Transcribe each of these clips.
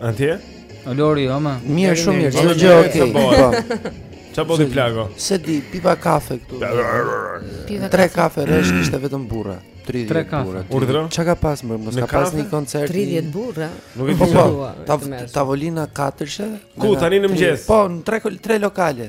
Atje? Olori, jo më. Mirë, shumë mirë. Çdo gjë okay. Po. Ça po ti plago? Se di, piva kafe këtu. Piva tre kafe rresh kishte vetëm burra. 30 burra. Urdhëro? Ça ka pas më? Mos ka pas një koncert. 30 burra. Nuk e po, di. Po, tavolina katërshe. Ku tani në mëngjes? Po, në tre tre lokale.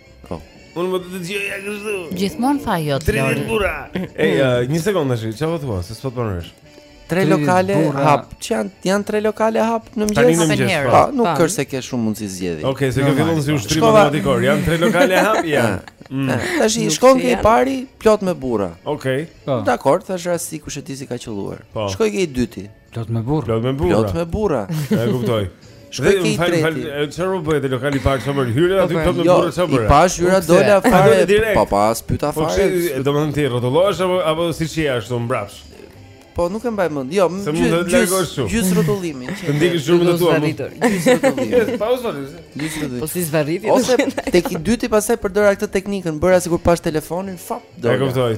Po. Unë më të të gjë ja kështu. Gjithmon thuaj, o Lori. 30 burra. E, uh, një sekundë është, çfarë po thua, se s'po të përmbledh. Tre lokale burra. hap, që janë, janë tre lokale hap në mëgjes? Tani në mëgjes, pa. Po. Pa, nuk është se ke shumë mundësi zgjedhje. Oke, okay, se kjo fillon si ushtrim matematikor, janë tre lokale hap, janë. Mm. Eh, tash i shkon ke i pari plot me burra. Okej. Okay. Po. Dakor, tash rasti kush e di si ka qelluar. Po. Shkon ke i dyti. Plot me burra. Plot me burra. Plot me burra. E kuptoj. Shkon ke i treti. Çfarë bëre te lokali i parë çfarë hyra aty plot me jo, burra çfarë bëra? I pash hyra dola fare. Po pas pyeta po fare. Po domethënë ti rrotullohesh apo apo siç je ashtu mbrapsh. Po nuk e mbaj mend. Jo, me gjys gjys rrotullimi. Të ndikësh shumë të tua. Gjys rrotullimin. Po zvarrit. Gjys rrotullimin. Po si zvarrit? Ose tek i dyti pastaj përdora këtë teknikën, bëra sikur pash telefonin, fap. E kuptoj.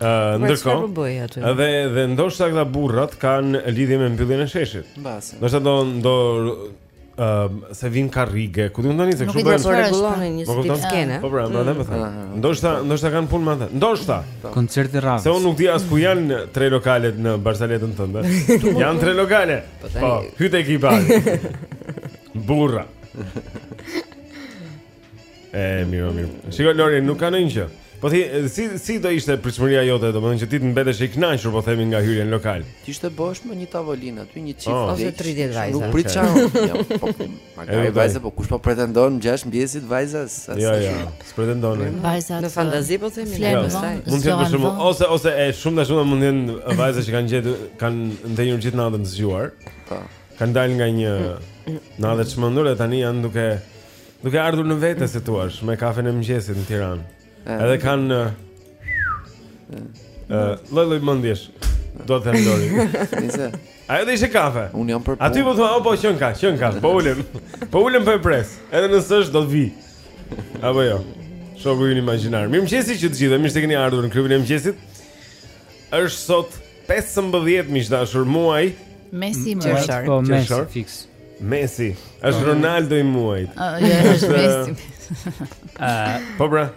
Ëh, ndërkohë. Dhe dhe ndoshta këta burrat kanë lidhje me mbylljen e sheshit. Mbase. Do të thonë do ëh se vijn karrige, ku do të ndani se kështu bëhen. Po rregulloni një sipër skenë. Po pra, më them atë. Ndoshta, ndoshta kanë punë me atë. Ndoshta. Koncert i radhës. Se unë nuk di as ku janë tre lokalet në barsaletën tënde. Janë tre lokale. Po, po hyte ekipa. Burra. E mirë, mirë. Shiko Lori, nuk ka ndonjë gjë. Po ti si si do ishte pritshmëria jote, domethënë që ti të mbetesh i kënaqur, po themi nga hyrja në lokal. Të ishte bosh me një tavolinë aty, një çift oh. ose 30 vajza. Nuk pritsha. Jo, po magari vajza, po kush po pretendon 6 mëngjesit vajza? Jo, jo, s'pretendon. Vajza në fantazi po themi ne pastaj. Mund të jetë shumë ose ose e shumë dashur shumë mund të jenë vajza që kanë gjetur kanë ndenjur gjithë natën të zgjuar. Po. Kanë dalë nga një mm. natë e çmendur dhe tani janë duke Duke ardhur në vete si thua, me kafen e mëngjesit në Tiranë. Edhe kanë ë lloj lloj mendjesh. Do të them Lori. Nice. Ajo deshe kafe. Unë jam për punë. Aty po thua, po qenka, qenka. Po ulem. Po ulem po e pres. Edhe nëse s'do të vij. Apo jo. Shoku ynë imagjinar. Mirëmëngjes që të gjithëve. Mirë se keni ardhur në klubin e mëngjesit. Është sot 15 miq të dashur muaj mesi qershor. Po mesi fiks. Messi, është po. Ronaldo i muajit. Jo, është Messi. Ah, po pra.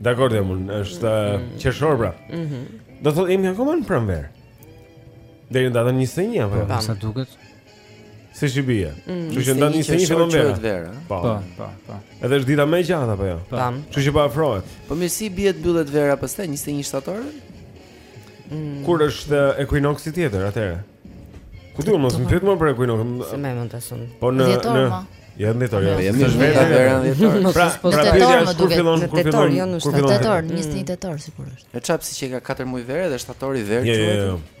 Dakor jam unë, është mm. qershor pra. Mhm. Do thotë jemi akoma në pranverë. Deri në datën 21 apo? Po, sa duket. Si si bie. Mm. Kështu që nga 21 fillon vera. vera. Po. po, po, po. Edhe është dita më e gjatë apo jo? Po. Kështu që po afrohet. Po më si bie të mbyllet vera pastaj 21 shtator? Mm. Kur është ekuinoksi tjetër atëherë? Ku duhet mos më pyet më për ekuinoksin? Se më mund të sun. Po në në Ja në tetor, ja në vera në tetor. Pra, po pra, tetor më duket. Kur fillon, kur fillon, jo, kur fillon tetor, 21 tetor sigurisht. E çap si që ka 4 muaj verë dhe shtatori verë. Jo, jo, jo.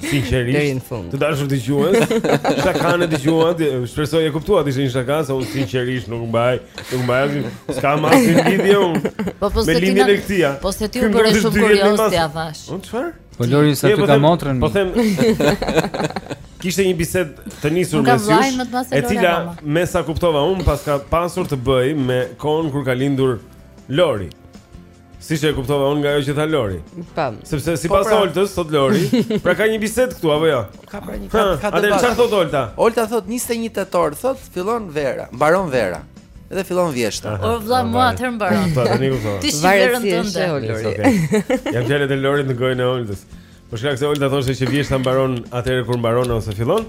Sinqerisht. Deri në fund. Të dashur dëgjues, çka kanë dëgjuar, shpresoj e kuptuat, ishte një shaka, se unë sinqerisht nuk mbaj, nuk mbaj asnjë s'ka më asnjë lidhje unë. Po po se ti na. Po se ti u bëre shumë kurioz ti avash. Po çfarë? Po Lori sa të ka motrën. Po them. Kishte një bisedë të nisur me Sus, e cila me sa kuptova unë paska pasur të bëj me kohën kur ka lindur Lori. Siç e kuptova unë nga ajo që tha Lori. Po. Sepse po, sipas pra. Oltës, thot Lori, pra ka një bisedë këtu apo jo? Ka pra një ka ka debat. Atë thot Olta? Olta thot 21 tetor, thot fillon vera, mbaron vera. Dhe fillon vjeshta. O vlla, mua atë mbaron. Po tani u thon. Ti si verën tënde. Okej. Ja fjalët e Lorit në gojën e Oltës. Për shkak se Olta thoshte që vjeshta mbaron atëherë kur mbaron ose fillon.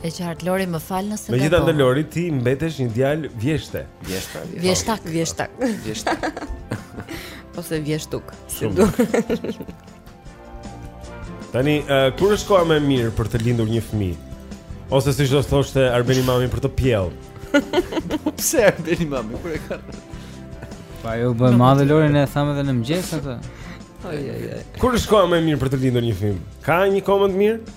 E qartë Lori më fal nëse gaboj. Megjithatë Lori ti mbetesh një djalë vjeshte. Vjeshta. Vjeshtak, vjeshtak. Vjeshtak. Ose vjeshtuk. Shumë. Tani, uh, kur është koha më e mirë për të lindur një fëmijë? Ose siç do të thoshte Arbeni mami për të pjellë. Pse Arbeni mami kur e ka? Pa u bë madhe Lori ne thamë edhe në mëngjes atë. Kur është koha më e mirë për të lindur një fëmijë? Ka një kohë më të mirë?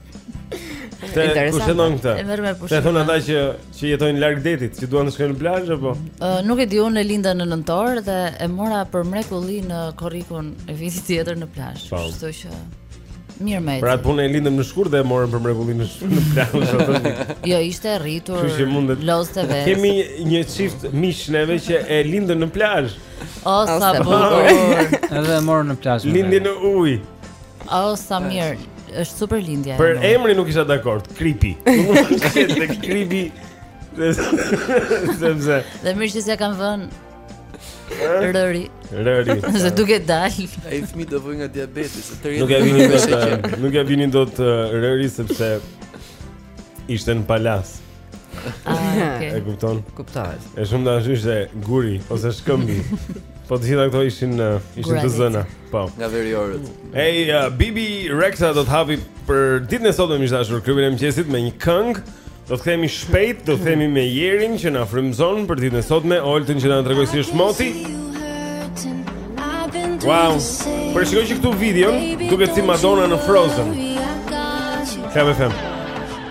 Te kush e ndon këtë? Te thon ata që që jetojnë larg detit, që duan të shkojnë në plazh apo? Ë uh, nuk e di unë linda në nëntor dhe e mora për mrekulli në korrikun e vitit tjetër në plazh, kështu që mirë më. Pra unë e lindëm në shkurt dhe e morëm për mrekulli në në plazh atë. jo, ishte rritur. Kështu që mund të lozte vetë. Kemi një çift miqsh neve që e lindën në plazh. O sa bukur. Edhe e morën në plazh. Lindin në ujë. Oh, sa mirë. Është super lindja. Për emrin nuk isha dakord. Kripi. Kripi. Sepse. Dhe mirë që s'ja kanë vënë. Rëri. Rëri. Se duke dal. Ai fëmijë do vuajë nga diabeti, se tërë. Nuk e vini dot. Nuk ia vinin dot Rëri sepse ishte në Palasë. Ah, okay. E kupton? Kuptohet. E shumë da është se guri, ose shkëmbi. Po të gjitha këto ishin, uh, ishin të zëna. Po. Nga veriorët. Ej, uh, Bebe Rexha do të hapi për ditën e sotme miq të dashur klubin e mëngjesit me një këngë. Do të kthehemi shpejt, do të kthehemi me Jerin që na frymëzon për ditën e sotme, Oltën që na tregoi si është moti. Wow. Po e shikoj që këtë videon, duket si Madonna në Frozen. Kam e them.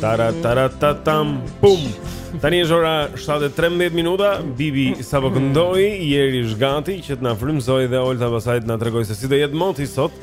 Tara tara ta tam pum. Tani është ora 7:13 minuta. Bibi sapo këndoi, Jeri është gati që të na frymëzojë dhe Olta pastaj të na tregojë se si do jetë moti sot.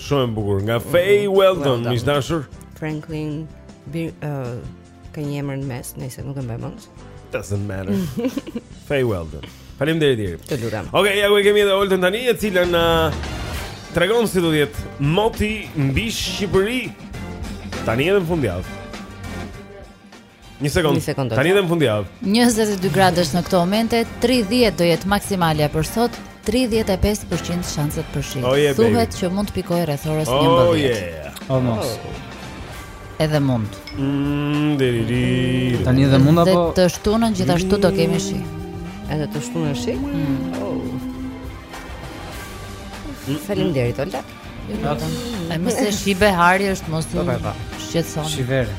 Shumë bukur nga Fay mhm. Weldon, well dashur. Franklin bir uh, ka një emër në mes, nëse nuk e mbaj mend. Doesn't matter. Fay Weldon. Faleminderit Jeri. Të lutem. Okej, okay, ja ku e kemi edhe Oltën tani, e cila na tregon si do të jetë moti mbi Shqipëri. Tani edhe në fundjavë. Një sekond. Një sekond. Tani edhe në fundjavë. 22 gradë është në këto momente, 30 do jetë maksimalja për sot, 35% shanset për shi. Oh, yeah, Thuhet që mund të pikojë rreth orës 11. Oh yeah. Oh, no. oh. Edhe mund. Mm, Tani edhe mund apo? Dhe të shtunën gjithashtu do kemi shi. Edhe të shtunën shi? Mm. Oh. Faleminderit Olta. Ah, po se shi behari është mos u shqetëso. Shi vere.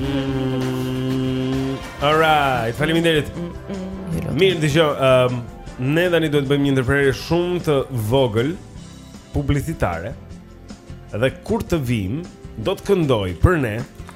Mm, all right, faleminderit. Mm, mm, Mirë, dëgjo, ehm, ne tani duhet të bëjmë një ndërprerje shumë të vogël publicitare. Dhe kur të vijmë, do të këndojë për ne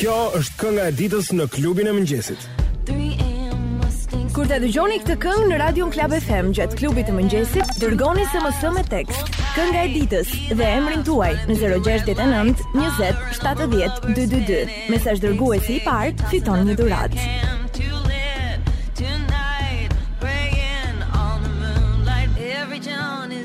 Kjo është kënga e ditës në klubin e mëngjesit. Kur ta dëgjoni këtë këngë në Radio Club FM gjatë klubit të mëngjesit, dërgoni SMS me tekst. Kënga e ditës dhe emrin tuaj në 069 20 70 222. Mesazhdërguesi i parë, fiton një dhuratë.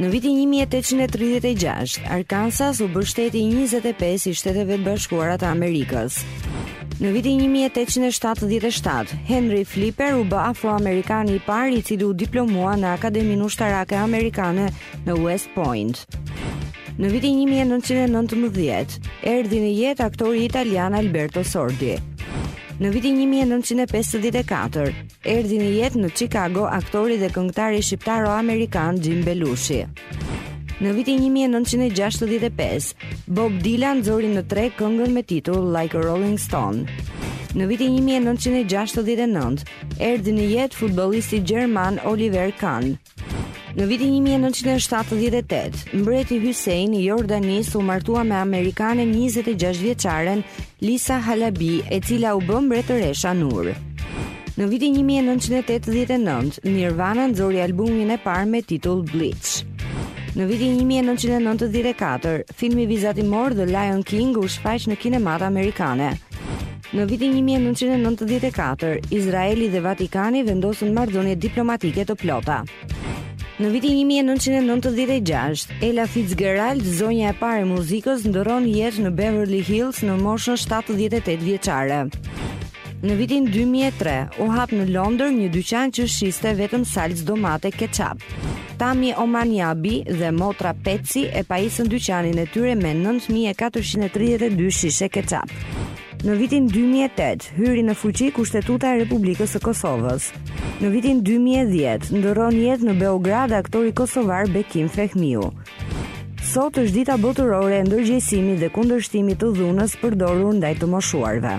Në vitin një mijë e tetëqind e tridhjetë e gjashtë, Arkansas u bë shteti i njëzet e pesë i Shteteve të Bashkuara të Amerikës. Në vitin 1877, Henry Flipper u bë afroamerikani i parë i cili u diplomua në Akademinë Ushtarake Amerikane në West Point. Në vitin 1919, erdhi në jetë aktori italian Alberto Sordi. Në vitin 1954, Erdhi në jetë në Chicago aktori dhe këngëtari shqiptaro-amerikan Jim Belushi. Në vitin 1965, Bob Dylan nxori në treg këngën me titull Like a Rolling Stone. Në vitin 1969, erdhi në jetë futbollisti gjerman Oliver Kahn. Në vitin 1978, mbreti Hussein i Jordanisë u martua me amerikanen 26 vjeçaren Lisa Halabi, e cila u bë mbretëresha Nur. Në vitin 1989, Nirvana nxori albumin e parë me titull Bleach. Në vitin 1994, filmi vizatimor The Lion King u shfaq në kinematë amerikane. Në vitin një mijë e nëntëqind e nëntëdhjetë e katër, Izraeli dhe Vatikani vendosën marrëdhënie diplomatike të plota. Në vitin 1996, Ella Fitzgerald, zonja e parë e muzikës, ndërron jetë në Beverly Hills në moshën 78 vjeçare. Në vitin 2003, u hap në Londër një dyqan që shiste vetëm salcë domate ketchup. Tami Omanjabi dhe motra Peci e pajisën dyqanin e tyre me 9432 shishe ketchup. Në vitin 2008 hyri në fuqi Kushtetuta e Republikës së Kosovës. Në vitin 2010 ndërron jetë në Beograd aktori kosovar Bekim Fehmiu. Sot është dita botërore e ndërgjegjësimit dhe kundërshtimit të dhunës përdorur ndaj të moshuarve.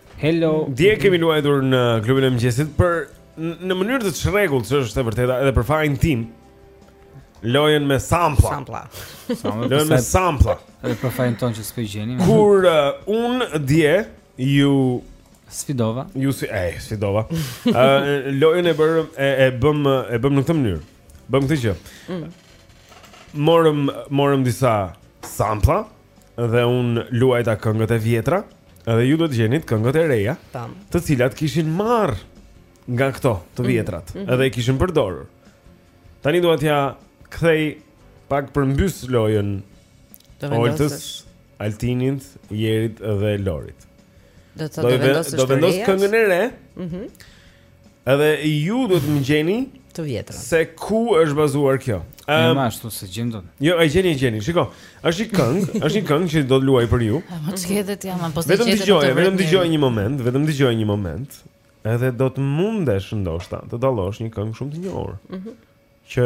Hello. Dje kemi luajtur në klubin e mëngjesit por në mënyrë të çrregullt, ç'është e vërteta, edhe për fajin tim. Lojën me sampla. Sampla. Lojën me sampla. Edhe për fajin ton që s'po gjeni. Kur uh, unë dje ju sfidova. Ju si e sfidova. Ë uh, lojën e bërëm e, e bëmë e bëmë në këtë mënyrë. Bëmë këtë gjë. Mm. Morëm morëm disa sampla. dhe unë luajta këngët e vjetra, edhe ju do të gjenit këngët e reja, Tamam. të cilat kishin marrë nga këto të mhm. vjetrat, mm -hmm. edhe i kishin përdorur. Tani dua t'ja kthej pak përmbys lojën Oltës, Altinit, Jerit dhe Lorit. Do të thotë do vendos këngën e re. Mhm. Mm Edhe ju duhet të më gjeni të vjetra. Se ku është bazuar kjo? Ëm, um, ashtu s'e gjejmë dot. Jo, e gjeni, e gjeni. Shiko, është një këngë, është një këngë që do të luaj për ju. Më çetet jam, po se çetet. Vetëm dëgjoje, vetëm dëgjoje një moment, vetëm dëgjoje një moment. Edhe do të mundesh ndoshta të dallosh një këngë shumë të njohur. Mhm. Që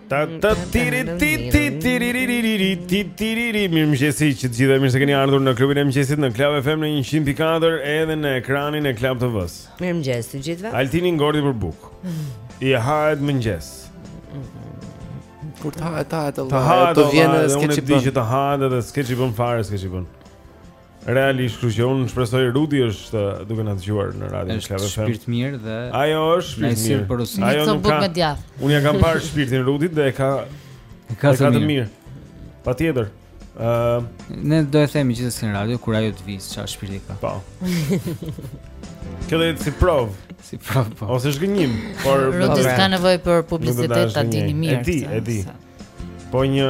Ta ta tiri ti ti tiri ri ri ri ri ti tiri ri mirë mëngjesi të gjithëve mirë se keni ardhur në klubin e mëngjesit në Club FM në 104 edhe në ekranin e Club TV-s. Mirë mëngjes të gjithëve. Altini ngordi për bukë. I hahet mëngjes. Kur të të të të vjen edhe s'ke ç'i bën. Unë di që të hahet edhe s'ke ç'i bën fare s'ke ç'i bën. Realisht, kështu që unë shpresoj Rudi është uh, duke na dëgjuar në Radio Club FM. Është shpirt mirë dhe Ajo është shpirt mirë. Porosin. Ajo nuk ka me djath. Unë ja kam parë shpirtin Rudit dhe e ka e ka të mirë. mirë. Patjetër. Ëm, uh, ne do e themi gjithsesi në radio kur ajo të vijë çfarë shpirti ka. Po. Kjo është si provë. Si provë. Po. Ose është zgjim, por Rudi s'ka nevojë për publicitet ta dini mirë. E di, e di. Po një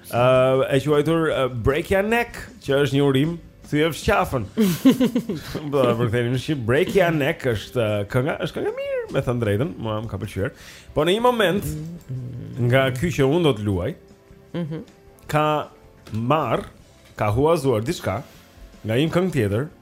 Ëh, e quajtur uh, break your neck, që është një urim, thyefsh qafën. Po, ta përkthenim në shqip, break your neck është uh, kënga, është këngë e mirë, me thënë drejtën, mua më ka pëlqyer. Po në një moment nga ky që unë do të luaj, ka marrë, ka huazuar diçka nga një këngë tjetër,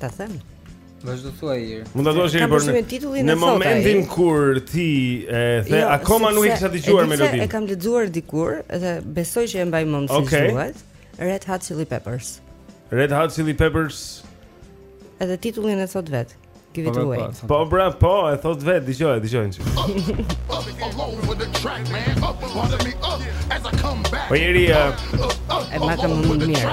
Ta them. Vazhdo thuaj Iri. Mund ta thuash Iri për në, titullin në momentin sota, kur ti e the jo, akoma nuk e kisha dëgjuar melodinë. E kam lexuar dikur dhe besoj që e mbaj mend si okay. quhet. Red Hot Chili Peppers. Red Hot Chili Peppers. Edhe titullin e thotë vetë. Give it po, away. Po, po, po bra, po, e thotë vetë, dëgjoje, dëgjoje. Po Jeri, uh, e ma kam më mirë.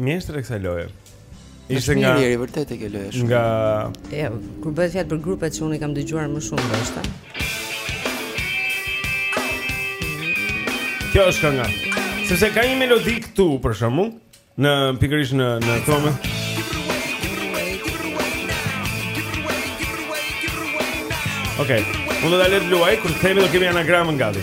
Mjeshtre e kësaj loje. Ishte nga Mirë, i vërtetë e ke lojë shumë. Nga Jo, kur bëhet fjalë për grupet që unë i kam dëgjuar më shumë ndoshta. Kjo është kënga. Sepse ka një melodi këtu për shembull, në pikërisht në në këngë. Okej. Okay. Unë do ta lë të luaj kur të themi do kemi anagramën gati.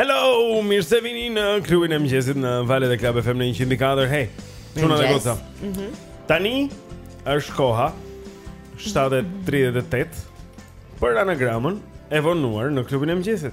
Hello, mirë se vini në klubin e mëngjesit në valët e Club FM në 104. Hey, çuna dhe goca. Mhm. Tani është koha 7:38 për anagramën e vonuar në klubin e mëngjesit.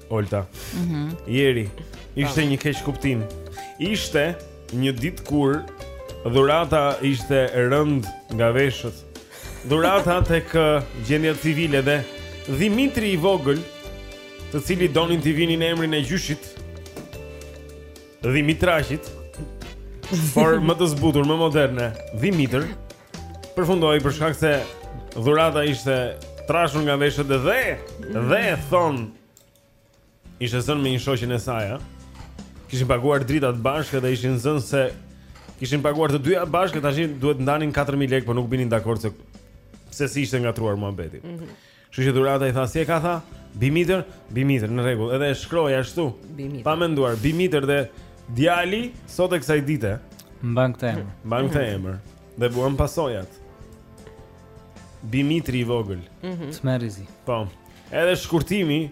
Olta. Mhm. Mm Jeri, ishte një keqkuptim. Ishte një ditë kur Dhurata ishte e rëndë nga veshët. Dhurata tek gjendja civile dhe Dhimitri i vogël, të cilit donin t'i vinin emrin e gjyshit. Dhimitraqit. Por më të zbutur, më moderne, Dhimitër. Përfundoi për shkak se Dhurata ishte trashur nga veshët edhe dhe thonë ishte zënë me një shoqen e saja. Kishin paguar dritat bashkë dhe ishin zënë se kishin paguar të dyja bashkë, tashi duhet të ndanin 4000 lekë, por nuk binin dakord se se si ishte ngatërruar muhabeti. Mm -hmm. Kështu që dhurata i tha si e ka tha? Dhimitër, Bimitër në rregull, edhe e shkroi ashtu. Bimitër. Pa menduar, bimitër dhe djali sot e kësaj dite mban këtë emër. Mban këtë emër dhe vuan pasojat. Bimitri i vogël. Mhm. Tmerrizi. Po. Edhe shkurtimi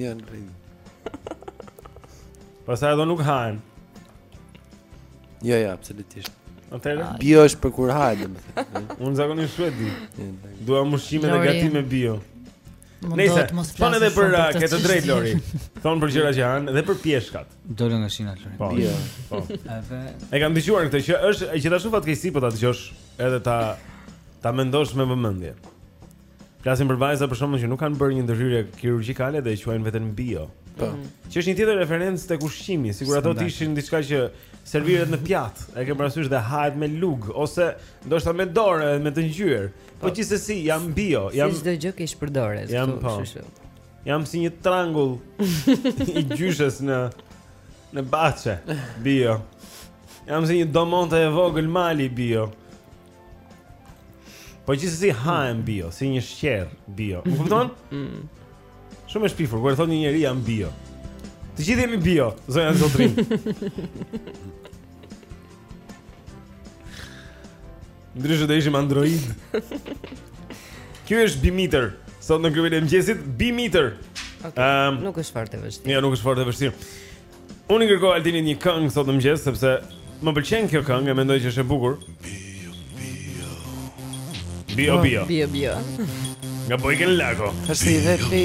Janë grejnë. Pastaj ato nuk hahen. Jo, ja, jo, absolutisht. Atëherë ah, bio është për kur hahet, domethënë. Unë zakonisht s'ua di. Dua ushqime dhe gatime bio. Nëse thonë edhe për uh, këtë drejt Lori. Thonë për gjëra që janë dhe për pjeshkat. Dolën nga shina Lori. Po. Bio. Po. Edhe e kam dëgjuar këtë që është gjithashtu fatkeqësi po ta dëgjosh edhe ta ta mendosh me vëmendje. Flasim për vajza për shembull që nuk kanë bërë një ndërhyrje kirurgjikale dhe e quajnë veten bio. Po. Mm. Që është një tjetër referencë tek ushqimi, sikur ato të ishin diçka që serviret në pjatë, e ke parasysh dhe hahet me lugë ose ndoshta me dorë me të ngjyer. Po, po gjithsesi jam bio, jam Si çdo gjë që shpërdores këtu, jam, po. kështu që. Jam si një trangull i gjyshes në në bahçe bio. Jam si një domate e vogël mali bio. Po gjithsesi hahem bio, si një sheqer bio. Më kupton? Mm. Shumë e shpifur, kur thotë një njeri jam bio. Të gjithë jemi bio, zonja zotërinj. Ndryshe të ishim android. Kjo është Bimitër, sot në klubin e mëngjesit Bimitër. Okej. Okay. Um, nuk është fort e vështirë. Jo, nuk është fort e vështirë. Unë i kërkoj Altinit një këngë sot në mëngjes sepse më pëlqen kjo këngë, e mendoj që është e bukur. Bio bio. Bio bio. Nga Bojken Lako. Tashi dhe ti.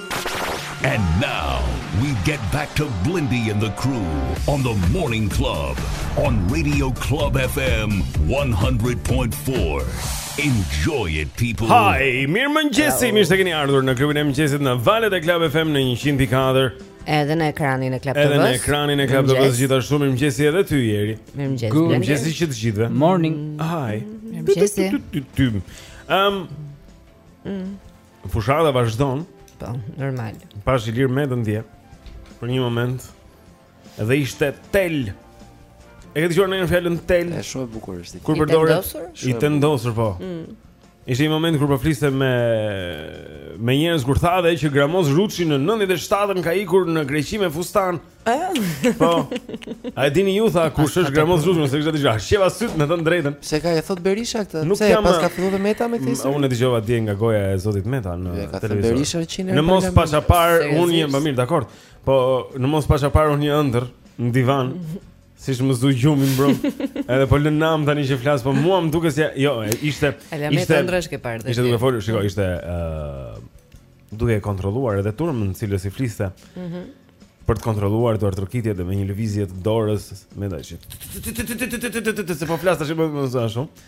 And now we get back to Blendi and the crew on the morning club on Radio Club FM 100.4. Enjoy it people. Hi, mirëmëngjesi, mirë se keni ardhur në klubin e mëngjesit në valët e Club FM në 104. Edhe në ekranin e Club TV. Edhe në ekranin e Club TV gjithashtu mirë mëngjesi edhe ty Jeri. Mirë mëngjesi. Mirë mëngjesi që të gjithëve. Morning. Hi. Mirë mëngjesi. Ehm. Fushata vazhdon. Po, normal. Pashë Ilir Metën dje. Për një moment edhe ishte tel. E ke dëgjuar ndonjëherë fjalën tel? Është shumë e bukur është. Kur përdoret? I tendosur po. Mm. Ishte një moment kur po fliste me me njerëz kur tha dhe që Gramoz Ruçi në 97-ën ka ikur në Greqi me fustan. Po. A e dini ju tha kush është Gramoz Ruçi se kishte dëgjuar. Sheva syt me të drejtën. Se ka e thotë Berisha këtë. Nuk jam pas ka filluar Meta me këtë. Unë e dëgjova dje nga goja e zotit Meta në televizor. Berisha qinë. Në mos paça parë unë jam më mirë, dakor. Po në mos paça parë unë një ëndërr në divan. Si s'më zu gjumi mbrëmë Edhe po lë nam tani që flas Po mua më duket si Jo, ishte Ishte Ishte duke folur Shiko, ishte uh, duke kontrolluar edhe turmën së cilës i fliste. Mhm. Mm për të kontrolluar duartrokitjet dhe me një lëvizje të dorës, mendoj që se po flas tashmë shumë.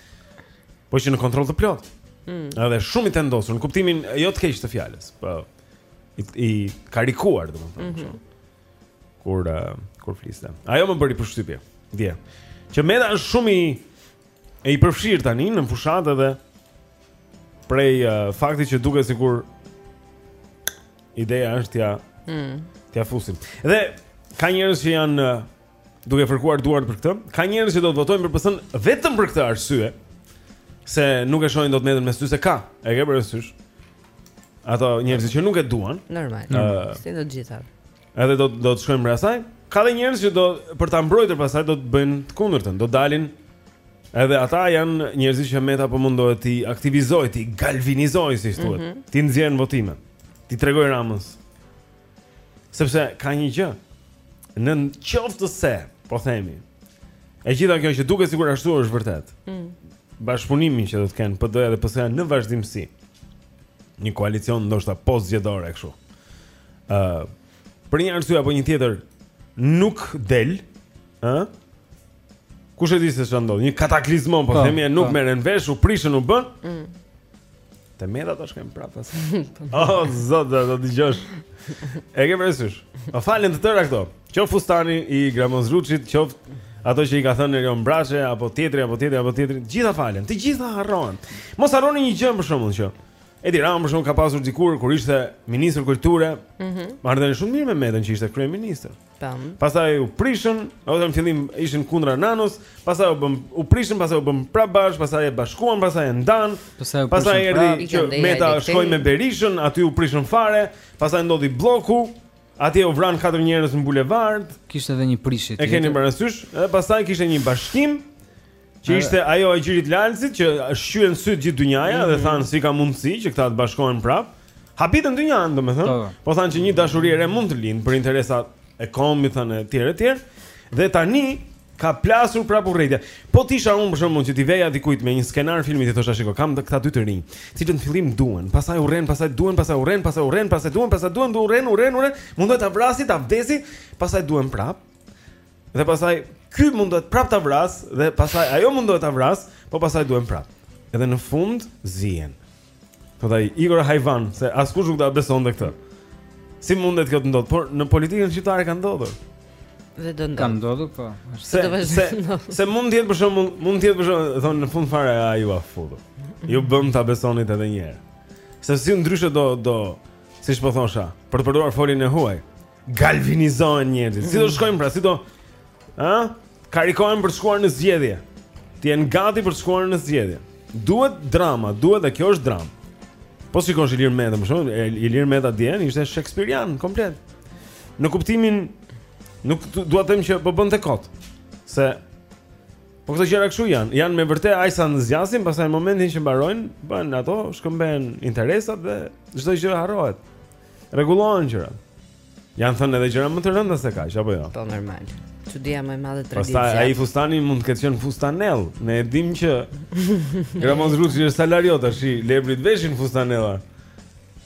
Po ishte në kontroll të plot. Mm. Edhe shumë i tendosur në kuptimin jo të keq të fjalës, po i, i karikuar domethënë. Mm -hmm. Kur uh, kur fliste. Ajo më bëri përshtypje. Dje. Që Meta është shumë i e i përfshirë tani në fushatë edhe prej uh, faktit që duket sikur ideja është t'ia mm. t'ia fusim dhe ka njerëz që janë uh, duke fërkuar duart për këtë ka njerëz që do të votojnë për PS-në vetëm për këtë arsye se nuk e shohin dot Metën me sy se ka e ke parasysh ato njerëz që nuk e duan normal, uh, si të gjitha Edhe do do të shkojnë pastaj. Ka dhe njerëz që do për ta mbrojtur pastaj do të bëjnë të kundërtën, do dalin. Edhe ata janë njerëz që Meta po mundohet t'i aktivizojë, t'i galvanizojë si thuhet. Mm -hmm. T'i nxjerrë në votime. T'i tregojë Ramës. Sepse ka një gjë. Në qoftë se, po themi, e gjitha kjo që duket sikur ashtu është vërtet. Mm. Bashkëpunimin që do të kenë PD dhe PS në vazhdimësi. Një koalicion ndoshta post zgjedhor kështu. ë uh, për një arsye apo një tjetër nuk del, ë? Kush e di se çfarë ndodh? Një kataklizmë, po, po themi, nuk po. merren vesh, u prishën, u bënë. Mm. Te Meta do shkojmë prapë. oh, zot, do të dëgjosh. E ke parasysh? Po falen të tëra këto. Qoftë fustani i Gramoz Ruçit, qoftë ato që i ka thënë Erion Braçe apo tjetri apo tjetri apo tjetri, gjitha falen, të gjitha harrohen. Mos harroni një gjë për shembull që Edi Rama për shembull ka pasur dikur kur ishte ministër kulture. Mhm. Mm Marrëdhënie shumë të mirë me Metën që ishte kryeministër. Tam. Pastaj u prishën, edhe në fillim ishin kundra Nanos, pastaj u bënë u prishën, pastaj u bënë prapë bashkë, pastaj u bashkuan, pastaj u ndanë. Pastaj u prishën Pastaj erdhi prapë. që Ikën dhe Meta ja, shkoi me Berishën, aty u prishën fare, pastaj ndodhi blloku. Atje u vranë katër njerëz në bulevard. Kishte edhe një prishje E keni parasysh? Edhe pastaj kishte një bashkim. Që ishte ajo e Gjirit Lalëzit që shqyen sytë gjithë dynjaja dhe mhm. thanë si ka mundësi që këta të bashkohen prap. Habitën dynjan, domethënë. Po, po. po thanë që një dashuri e re mund të lind për interesa e kombit thanë etj etj. Dhe tani ka plasur prapë urrejtja. Po të isha unë për shembull që t'i veja dikujt me një skenar filmi t'i thosha shiko, kam këta dy të rinj. Si që në fillim duhen, pastaj urrehen, pastaj duhen, pastaj urrehen, pastaj urrehen, pastaj duhen, pastaj duhen, duhen urrehen, urrehen, urrehen, mundohet ta vrasi, ta vdesi, pastaj duhen prap. Dhe pastaj ky mundohet prap ta vrasë dhe pastaj ajo mundohet ta vrasë, po pastaj duhen prap. Edhe në fund zihen. Do thoshte ik ore hajvan se askush nuk do ta besonte këtë. Si mundet kjo të ndodhë, por në politikën shqiptare ka ndodhur. Dhe do ndodhë. Ka ndodhur po. Se se, se mund të jetë për shembull, mund të jetë për shembull, thonë në fund fare ai ua futëm. Ju bëmë ta besonit edhe një herë. Se si ndryshe do do siç po thosha, për të përdorur foljen e huaj. Galvanizohen njerëzit. Si do shkojmë pra, si do ë? Karikohen për të shkuar në zgjedhje. Të jenë gati për të shkuar në zgjedhje. Duhet drama, duhet dhe kjo është dramë. Po shikosh Ilir Meta për shembull, Ilir Meta dje ishte shekspirian komplet. Në kuptimin nuk dua të them që po bënte kot. Se po këto gjëra këtu janë, janë me vërtet aq sa zgjasin, pastaj në momentin që mbarojnë, bëhen ato, shkëmbehen interesat dhe çdo gjë harrohet. Rregullohen gjërat. Janë thënë edhe gjëra më të rënda se kaq, apo jo? Po normal. Çudia më e madhe tre ditë. Pastaj ai fustani mund të ketë qenë fustanellë. Ne e dimë që Gramoz Ruçi është salariot tashi lebërit veshin fustanella.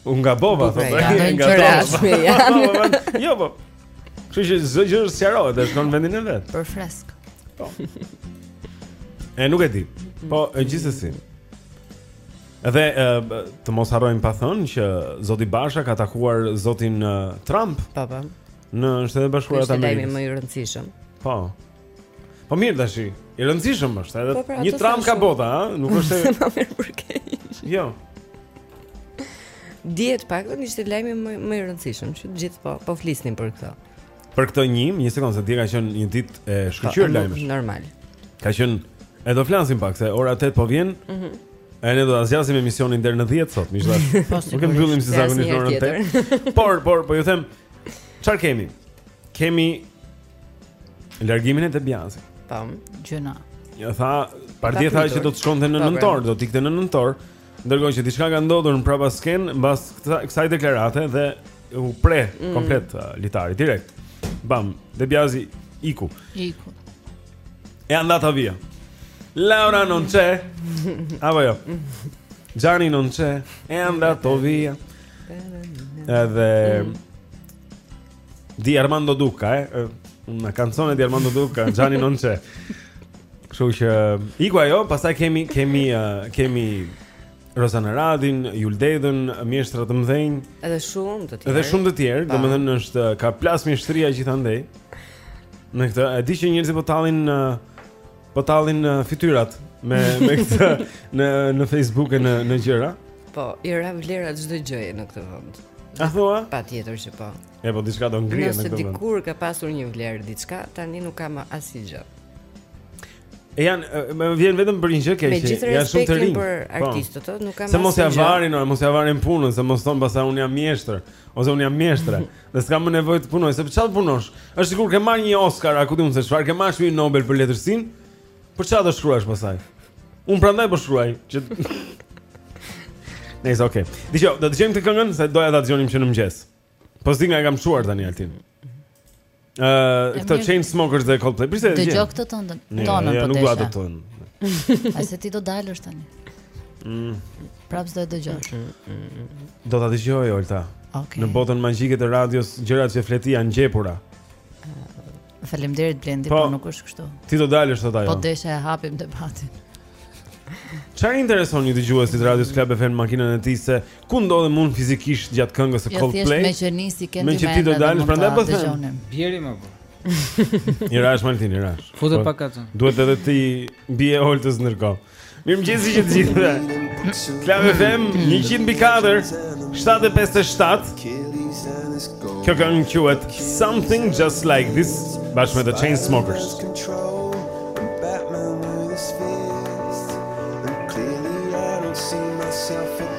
U gabova thotë. Po, ai nga Rashmi. Jo, po. Kështu që çdo gjë sqarohet, e shkon në vendin e vet. Për fresk. Po. E nuk e di. Po, e gjithsesi. Dhe të mos harrojmë pa thënë që zoti Basha ka takuar zotin Trump. Po po. Në Shtetet e Bashkuara të Amerikës. Është më i rëndësishëm. Po. Po mirë tashi i rëndësishëm është, edhe po, pra, një Trump ka bota, ha? nuk është se për mirë për keq. Jo. Dje pak, do ishte lajmi më më i rëndësishëm, që gjithë po po flisnin për këtë. Për këtë një, një sekondë se dje ka qenë një ditë e po, shkëlqyer lajmësh. Normal. Ka qenë e do flasim pak se ora 8 po vjen. Mhm. Mm e ne do ta zgjasim emisionin deri në 10 sot, miq të dashur. Po, Nuk e mbyllim si zakonisht në orën 8. Por, por, po ju them, çfarë kemi? Kemi largimin e De Biazit. Tam, po, Gianni. Ja tha, pardje tha që do të shkonte në nëntor, do të ikte në nëntor. Ndërkohë që diçka ka ndodhur në prapaskenë mbas kësaj deklarate dhe u pre mm. komplet uh, litari direkt. Bam, De Biazi iku. Iku. E andata via. Laura non c'è. Apo jo. Gianni non c'è. E andato via. Edhe mm. Di Armando Duca, eh? Una canzone di Armando Duca, Gianni non c'è. Kështu që iku ajo, pastaj kemi kemi uh, kemi Rozana Radin, Jul Dedën, mjeshtra të mëdhenj. Edhe shumë të tjerë. Edhe shumë të tjerë, domethënë është ka plas mjeshtria gjithandej. Në këtë, e di që njerëzit po tallin uh, Po tallin uh, fytyrat me me këtë në në Facebook e në në gjëra. Po, i ra vlera çdo gjëje në këtë vend. A thua? Patjetër që po. E po diçka do ngrihet në këtë vend. Nëse dikur ka pasur një vlerë diçka, tani nuk ka më asnjë gjë. E janë më vjen vetëm për një gjë keq. Me gjithë respektin për, po, artistët, po. nuk kam. Se mos ja varin, mos ja varin punën, se mos thonë pastaj un jam mjeshtër, ose un jam mjeshtre. Dhe s'kam më nevojë të punoj, se për çfarë të punosh? Është sikur ke marrë një Oscar, a ku di un se çfarë, ke marrë një Nobel për letërsin? Për çfarë do shkruash pastaj? Un prandaj po shkruaj që Nice, okay. Dijo, do të jem të këngën se doja ta dëgjonim që në mëngjes. Po s'di nga e kam shuar tani Altin. Ëh, uh, këto chain smokers dhe Coldplay. Prit sa dëgjoj. Dëgjoj këtë tonë. Tonë po desha. Nuk dua të tonë. A se ti do dalësh tani? Mm. Prapë s'do e dëgjosh. Mm, mm, mm, mm. Do ta dëgjoj Olta. Okay. Në botën magjike të radios, gjërat që flet ti janë gjepura. Uh, Faleminderit Blendi, po, po nuk është kështu. Ti do dalësh sot a jo. Po deshe e hapim debatin. Çfarë i intereson një dëgjuesi të radios Club FM në makinën e tij se ku ndodhem unë fizikisht gjatë këngës së jo, Coldplay? Jo, thjesht me qenisi kendi më. Meqë ti do dalësh prandaj po them. Bjeri më po. I rashë Martin, i rashë. Futet po, pak atë. Duhet edhe t'i bie Oltës ndërkohë. Mirëmëngjesi të gjithëve. Club FM 100.4, 7:57. Kjo këngë quhet Something Just Like This bashkë me The Chainsmokers.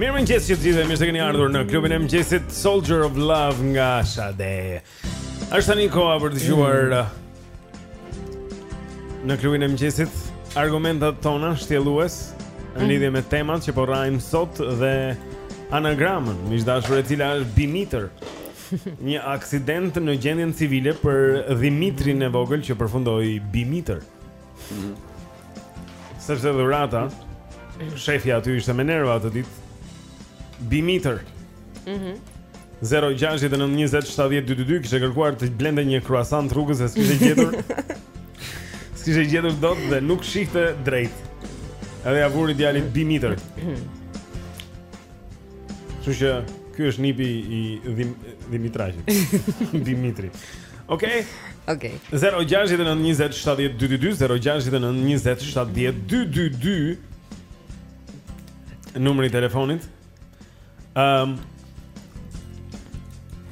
Mirëmëngjes që të gjithëve, mirë se keni ardhur në klubin e mëngjesit Soldier of Love nga Sade Është tani koha për të dëgjuar mm. Uh, në klubin e mëngjesit argumentat tona shtjellues në mm. lidhje me temat që po rrahim sot dhe anagramën, miq të dashur, e cila është Bimitër. Një aksident në gjendjen civile për Dhimitrin e vogël që përfundoi Bimitër. Mm. Sepse Dhurata, shefja aty, ishte me nerva atë ditë. Bimitër. Mhm. Mm 0692070222 kishte kërkuar të blende një croissant rrugës e s'kishte gjetur. s'kishte gjetur dot dhe nuk shihte drejt. Edhe ia vuri djalit Dimitër. Kështu që ky është nipi i Dim Dimitrajit. Dimitri. Okej. Okej. 0692070222 0692070222 Numri i telefonit Ehm. Um,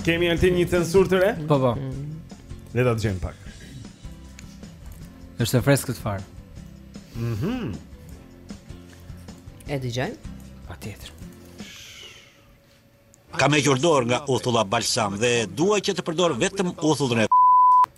Kemi Altin një censurë të re? Po po. Le ta dëgjojmë pak. Është e freskët fare. Mhm. Mm e dëgjoj? Patjetër. Kam hequr dorë nga uthulla balsam dhe dua që të përdor vetëm uthullën e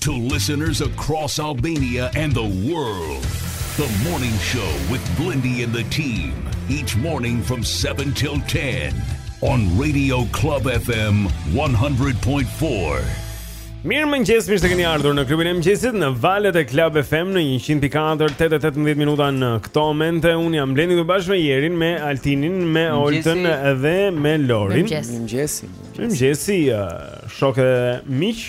To listeners across Albania and the world, the morning show with Blendi and the team, each morning from 7 till 10 on Radio Club FM 100.4. Mirëmëngjes, mirë se keni ardhur në klubin e mëngjesit në valët e Club FM në 100.4, 8 e 18 minuta në këto momente. Unë jam Blendi së bashku me Jerin, me Altinin, me Olten dhe me Lorin. Mëngjesi. Mëngjesi, shokë e miq.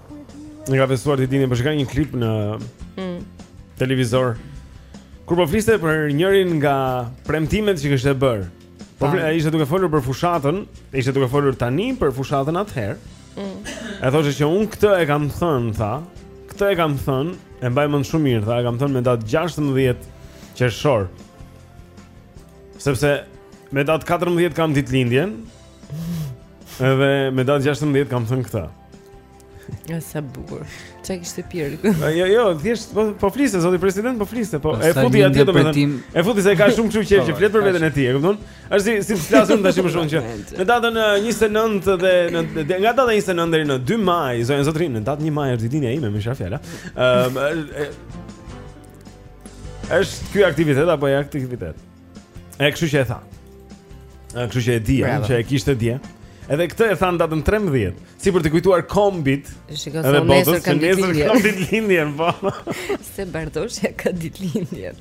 E ka festuar ditëlindjen, po shihja një klip në mm. televizor Kur po fliste për njërin nga premtimet që kishte bërë Po pra. ai ishte duke folur për fushatën, ishte duke folur tani për fushatën atëherë. Mm. E thoshte që unë këtë e kam thënë, tha. Këtë e kam thënë, e mbaj mend shumë mirë, tha, e kam thënë me datë 16 qershor. Sepse me datë 14 kam ditëlindjen, Edhe me datë 16 kam thënë këtë. Ja sa bukur. Çka kishte pirë? Jo, jo, thjesht po, po fliste zoti president, po fliste, po e futi atje domethënë. E futi se ka shumë kështu qejf që flet për veten e tij, e kupton? Është si si flasun tash më shumë që. Në datën 29 dhe në nga data 29 deri në 2 maj, zonja e zotërinj, në datën 1 maj është ditëlindja ime me që ra fjala. Ëm është ky aktivitet apo ai aktivitet? E kështu që e tha. E kështu që e dija, që e kishte dje. Edhe këtë e tha në datën 13, si për t'i kujtuar kombit. Shiko se nesër ka ditëlindje. Ka ditëlindje, po. Se Bartosh ja ka ditëlindje.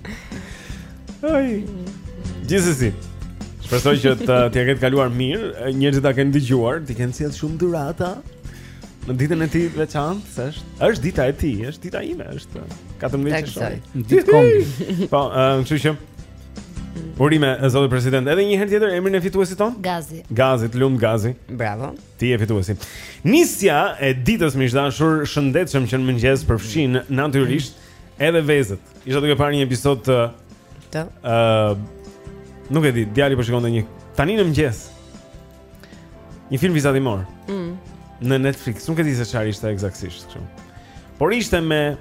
Ai. Gjithsesi. Shpresoj që të t'ia ketë kaluar mirë, njerëzit ta kenë dëgjuar, t'i kenë sjellë shumë dhurata. Në ditën e tij të veçantë, s'është? Është dita e tij, është dita ime, është 14 qershor. Ditë kombi. Po, kështu që Urime, zoti president. Edhe një herë tjetër emrin e fituesit tonë? Gazi. Gazi, të lumt Gazi. Bravo. Ti je fituesi. Nisja e ditës miq të dashur, shëndetshëm që në mëngjes përfshin natyrisht edhe vezët. Isha duke parë një episod të të ë uh, nuk e di, djali po shikonte një tani në mëngjes. Një film vizatimor. Mm. Në Netflix, nuk e di se çfarë ishte eksaktësisht kështu. Por ishte me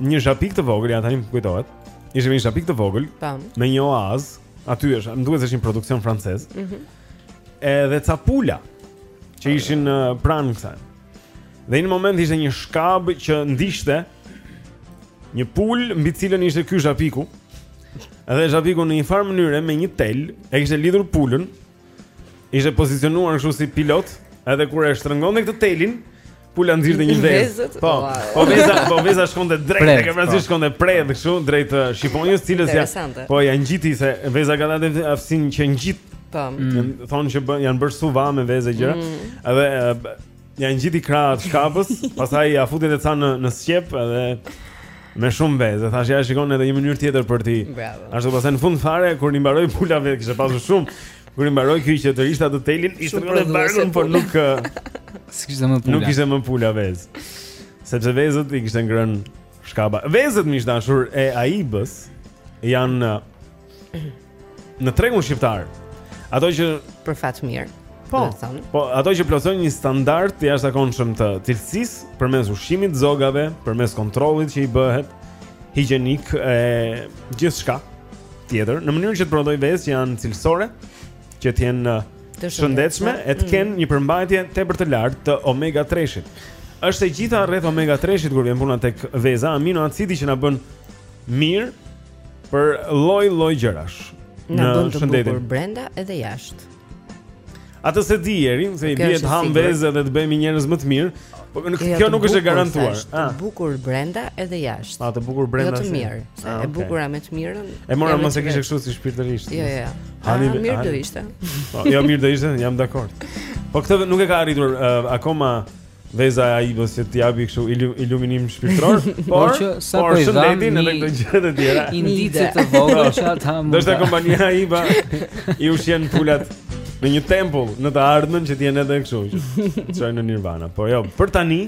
një zhapik të vogël, ja tani më kujtohet. Ishte me një zhapik të vogël, Tam. Po. me një oaz, aty është, më duket se është një produksion francez. Mhm. Mm edhe ca pula që ishin uh, pranë kësaj. Dhe në moment ishte një shkabë që ndiqte një pulë mbi të cilën ishte ky zhapiku. Edhe zhapiku në një farë mënyre me një tel e kishte lidhur pulën Ishte pozicionuar kështu si pilot, edhe kur e shtrëngonte këtë telin, pula nxirrte një vezë. Po, po veza, po veza shkonte drejt, e ke parasysh po. shkonte predh kështu drejt uh, shqiponjës, cilës ia. Po ia ngjiti se veza ka dhënë aftësinë që ngjit. Po. Mm. Thonë që bën, janë bërë suva me vezë gjëra. Mm. Edhe uh, Ia ngjiti krahët shkabës, pastaj ia futi të në në sqep edhe me shumë vezë. Thashë ja shikon edhe një mënyrë tjetër për ti. Bravo. Ashtu pastaj në fund fare kur i mbaroi pula vezët kishte pasur shumë. Kur i mbaroi ky që tërhiqte atë telin, ishte më në barkun, por nuk s'kishte më pula. Nuk kishte më pula vezë. Sepse vezët i kishte ngrënë shkaba. Vezët miq të dashur e Aibës janë në tregun shqiptar. Ato që për fat mirë. Po, po ato që plotësojnë një standard të jashtëzakonshëm të cilësisë përmes ushqimit të zogave, përmes kontrollit që i bëhet higjienik e gjithçka tjetër, në mënyrë që të prodhojë vezë që janë cilësore, që të jenë të shëndetshme e të mm. kenë një përmbajtje tepër të lartë të omega 3-shit. Është e gjitha rreth omega 3-shit kur vjen puna tek veza, aminoacidi që na bën mirë Për lloj lloj gjërash. Në shëndetin brenda edhe jashtë. Atë se di jeri, se i bie të ham vezë dhe të bëhemi njerëz më të mirë, po në këtë kjo nuk është e garantuar. Të ah. bukur brenda edhe jashtë. Ah, të bukur brenda. Jo të mirë. Ah, e bukura me të mirën. E mora mos e kishe kështu si shpirtërisht. Jo, jo. Hani ah, mirë do ishte. Po, jo mirë do ishte, jam dakord. Po këtë nuk e ka arritur eh, akoma Veza e Aibës që t'i japi kështu ilu, iluminim shpirtëror, por që po shëndetin edhe këto gjëra të tjera. Indice të vogla po. që ata mund. Do të kompania Aiba i ushqen pulat në një tempull në të ardhmen që të jenë edhe kështu që çojnë në Nirvana. Po jo, për tani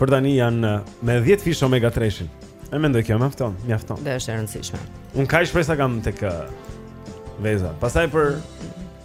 për tani janë me 10-fish omega 3-shin. E mendoj kjo mjafton, mjafton. Dhe është e rëndësishme. Unë kaq shpresa kam tek uh, Veza. Pastaj për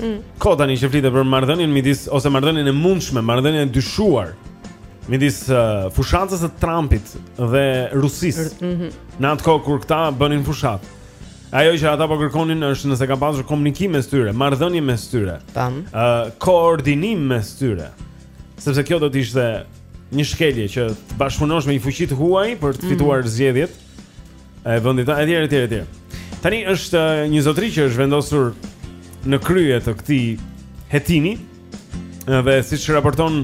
Mm. Kohë tani që flitet për marrëdhënien midis ose marrëdhënien e mundshme, marrëdhënien e dyshuar midis uh, fushatës së Trumpit dhe Rusisë. Mm -hmm. Në atë kohë kur këta bënin fushatë. Ajo që ata po kërkonin është nëse ka pasur komunikim mes tyre, marrëdhënie mes tyre. Tam. Ë uh, koordinim mes tyre. Sepse kjo do të ishte një shkelje që të bashkëpunosh me një fuqi të huaj për të mhm. fituar mm -hmm. zgjedhjet. E vendit etj etj etj. Tani është një zotëri që është vendosur në krye të këtij hetimi dhe siç raporton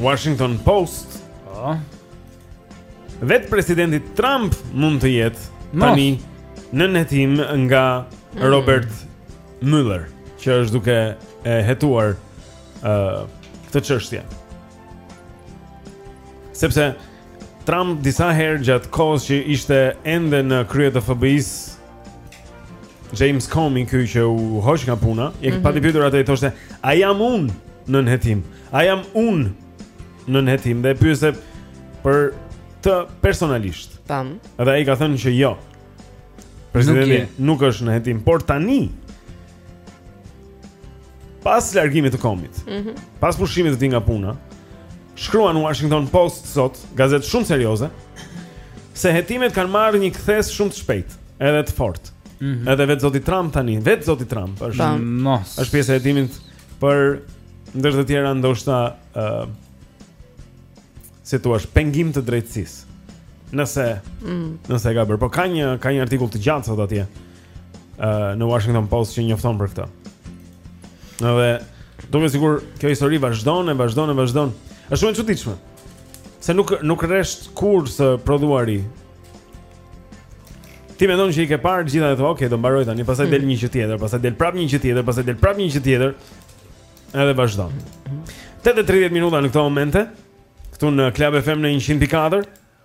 Washington Post. Po. Vetë presidenti Trump mund të jetë tani nën hetim nga mm. Robert Mueller, që është duke e hetuar ë uh, këtë çështje. Sepse Trump disa herë gjatë kohës që ishte ende në krye të FBI-së James Comey ky që u hoq nga puna, e mm -hmm. pati pyetur atë i thoshte, "A jam unë nën hetim? A jam unë nën hetim?" Dhe pyeste për të personalisht. Tam. Dhe ai ka thënë që jo. Presidenti nuk, nuk është në hetim, por tani Pas largimit të Comeyt, mm -hmm. pas pushimit të tij nga puna, shkruan Washington Post sot, gazetë shumë serioze, se hetimet kanë marrë një kthesë shumë të shpejtë, edhe të fortë. Mm -hmm. Edhe vetë zoti Trump tani, vetë zoti Trump është po. mos. Është pjesë e hetimit për ndër të tjera ndoshta ë uh, si thua, pengim të drejtësisë. Nëse mm. nëse e ka bërë, po ka një ka një artikull të gjatë sot atje. uh, në Washington Post që njofton për këto. Dhe duke sigur kjo histori vazhdon e vazhdon e vazhdon. Është shumë e çuditshme. Se nuk nuk rresht kurrë së prodhuari. Ti mendon që i ke parë gjithë ato, okay, do mbaroj tani, pastaj del hmm. një gjë tjetër, pastaj del prapë një gjë tjetër, pastaj del prapë një gjë tjetër. Edhe vazhdon. 8:30 minuta në këto momente, këtu në Club FM në 104.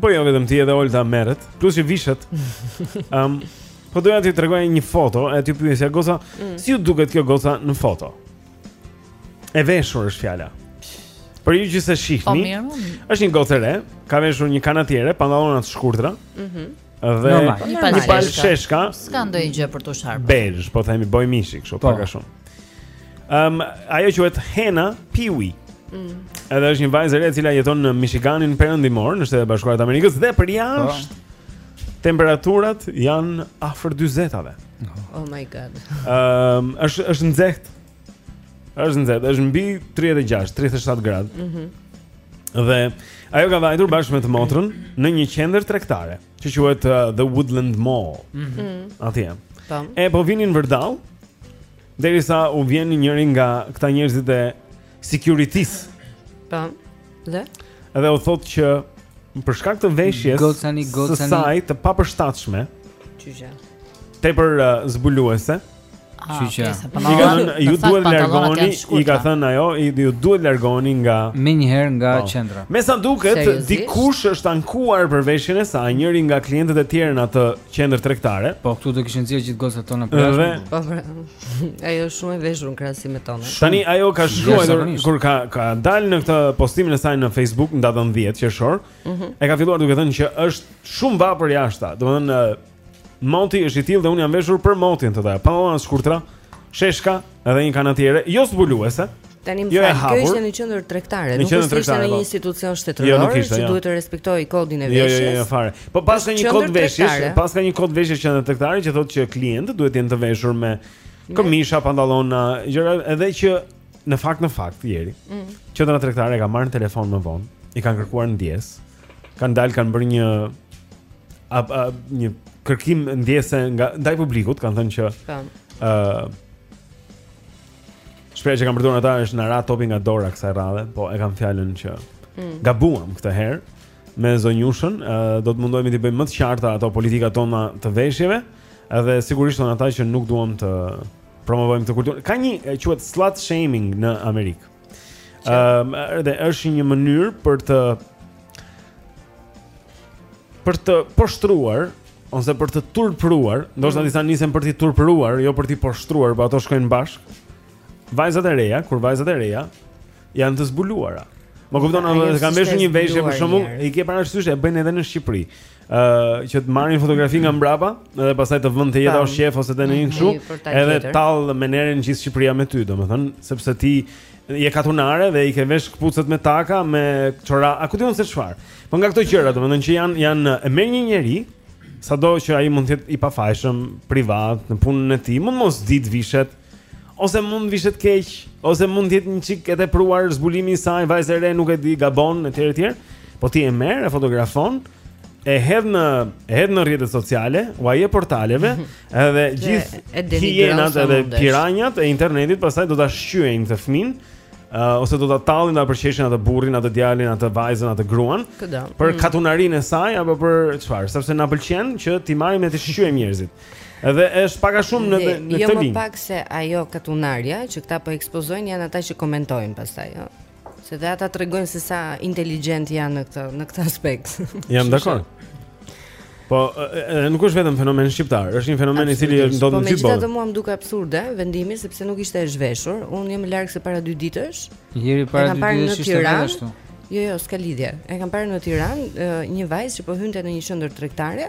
Po jo vetëm ti edhe Olta merret, plus që vishet. Ëm, um, po doja t'i tregoj një foto e t'i pyesja gocat, mm. si ju duket kjo goca në foto? E veshur është fjala. Për ju që s'e shihni, po, është një gocë e re, ka veshur një kanatiere, pantallona të shkurtra. Mhm. Mm dhe një palë sheshka. S'ka ndonjë gjë për të sharë. Bezh, po themi bojë mishi kështu, po. pak a shumë. Ehm, um, ajo quhet Hena Piwi. Mm. Edhe është një vajzë e re e cila jeton në Michiganin perëndimor, në Shtetet e Bashkuara të Amerikës dhe përjashta. Po. Temperaturat janë afër 40-tave. Oh my god. Ehm, um, është është nxehtë. Është nxehtë, është mbi 36, 37 gradë. Mhm. Mm dhe ajo ka vajtur bashkë me të motrën në një qendër tregtare, që quhet uh, The Woodland Mall. Mhm. Mm Atje. Po. E po vinin vërdall, Derisa u vjen njëri nga këta njerëzit e sekuritisë. Po. Dhe? Dhe u thotë që për shkak të veshjes gocani, gocani. së saj të papërshtatshme. Qyqja. Tepër uh, zbuluese. Ah, Qyqja. Ju duhet largoheni, i ka thënë ajo, ju duhet largoheni nga menjëherë nga po. qendra. Me sa duket, dikush është ankuar për veshjen e saj, njëri nga klientët e tjerë në atë qendër tregtare. Po këtu do kishin nxjerr gjithë gocat tona për jashtë. Po. po. Ajo është shumë e veshur në krahasim me tona. Tani ajo ka shkruar kur ka ka dalë në këtë postimin e saj në Facebook në datën 10 qershor. Mm -hmm. E ka filluar duke thënë që është shumë vapë përjashta. Domethënë moti është i tillë dhe unë jam veshur për motin, thotë. Pantallona shkurtra, sheshka, Edhe një kanatiere, jo zbuluese. Tani më jo fal, kjo ishte në qendër tregtare, nuk është ishte në një po. institucion jo, shtetëror jo, që ja. Jo. duhet të respektojë kodin e veshjes. Jo, jo, jo, fare. Po paska një kod veshjesh, paska një kod veshjesh qendra tregtare që thotë që klientët duhet të jenë të veshur me këmisha, pantallona, gjëra edhe që në fakt në fakt Jeri. Mm. Qendra tregtare e ka marrë në telefon më vonë, i kanë kërkuar ndjesë. kanë dalë kanë bërë një a, a, një kërkim ndjese nga ndaj publikut, kanë thënë që po. ë uh, Shprehja që kanë përdorur ata është na ra topi nga dora kësaj rradhe, po e kam fjalën që mm. gabuam këtë herë me zonjushën, uh, do të mundohemi t'i bëjmë më të qarta ato politikat tona të veshjeve, edhe sigurisht thonë ata që nuk duam të promovojmë këtë kulturë. Ka një quhet slut shaming në Amerikë. Ëm, uh, dhe është një mënyrë për të për të poshtruar ose për të turpëruar, ndoshta mm. disa nisen për t'i turpëruar, jo për t'i poshtruar, por ato shkojnë bashkë. Vajzat e reja, kur vajzat e reja janë të zbuluara. Më kupton, ajo ka veshur një veshje për shembull, i ke parasysh e bëjnë edhe në Shqipëri. Uh, që të marrin fotografi nga mbrapa edhe pastaj të vënë te Jeta osh qef ose te një kështu edhe tall menderen gjithë Shqipëria me ty domethënë sepse ti je katunare dhe i ke vesh këpucët me taka, me çorape, ku di un se çfarë. Po nga këto gjëra, domethënë që janë janë e merr një njeri, sado që ai mund të jetë i pafajshëm, privat, në punën e tij, mund të mos dijë t'vishet, Ose mund të vishet keq, ose mund të jetë një çik e tepruar zbulimi i saj, vajzë e re nuk e di, gabon etj etj. Po ti e merr, e fotografon, e hedh në e hedh në rrjetet sociale, ua jep portaleve, edhe gjithë hienat edhe piranjat e internetit pastaj do ta shqyejnë këtë fëmijën. Uh, ose do ta tallin a përqeshin atë burrin, atë djalin, atë vajzën, atë gruan. Këdo. Për mm. katunarinë e saj apo për çfarë? Sepse na pëlqen që t'i marrim e t'i shqyejmë njerëzit. Edhe është pak a shumë në në këtë linjë. Jo më pak se ajo katunarja që këta po ekspozojnë janë ata që komentojnë pastaj, jo. Se dhe ata tregojnë se sa inteligjent janë në këtë në këtë aspekt. Jam dakord. Po, e, nuk është vetëm fenomen shqiptar, është një fenomen i cili ndodh po, në gjithë botën. Po megjithatë mua më duket absurde vendimi sepse nuk ishte e zhveshur. Unë jam larg se para dy ditësh. Njëri para dy ditësh ishte vetë ashtu. Jo, jo, s'ka lidhje. E kam parë në Tiranë një vajzë që po hynte në një qendër tregtare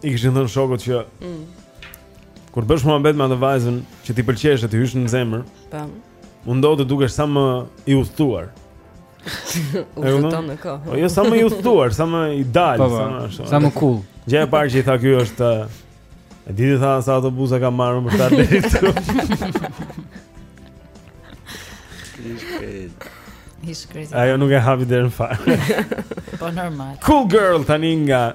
i kishin thënë shokët që mm. kur bësh muhabet me atë vajzën që ti pëlqesh e ti hysh në zemër. Po. Mundohu të dukesh sa më i udhëtuar. U futon në kohë. Po jo sa më i udhëtuar, sa më i dalë, po, po. sa më ashtu. Sa më cool. Gjëja e parë që i tha ky është e di ti tha sa autobusa ka marrë për të ardhur deri këtu. He's crazy. Ajo nuk e hapi derën fare. Po normal. Cool girl tani nga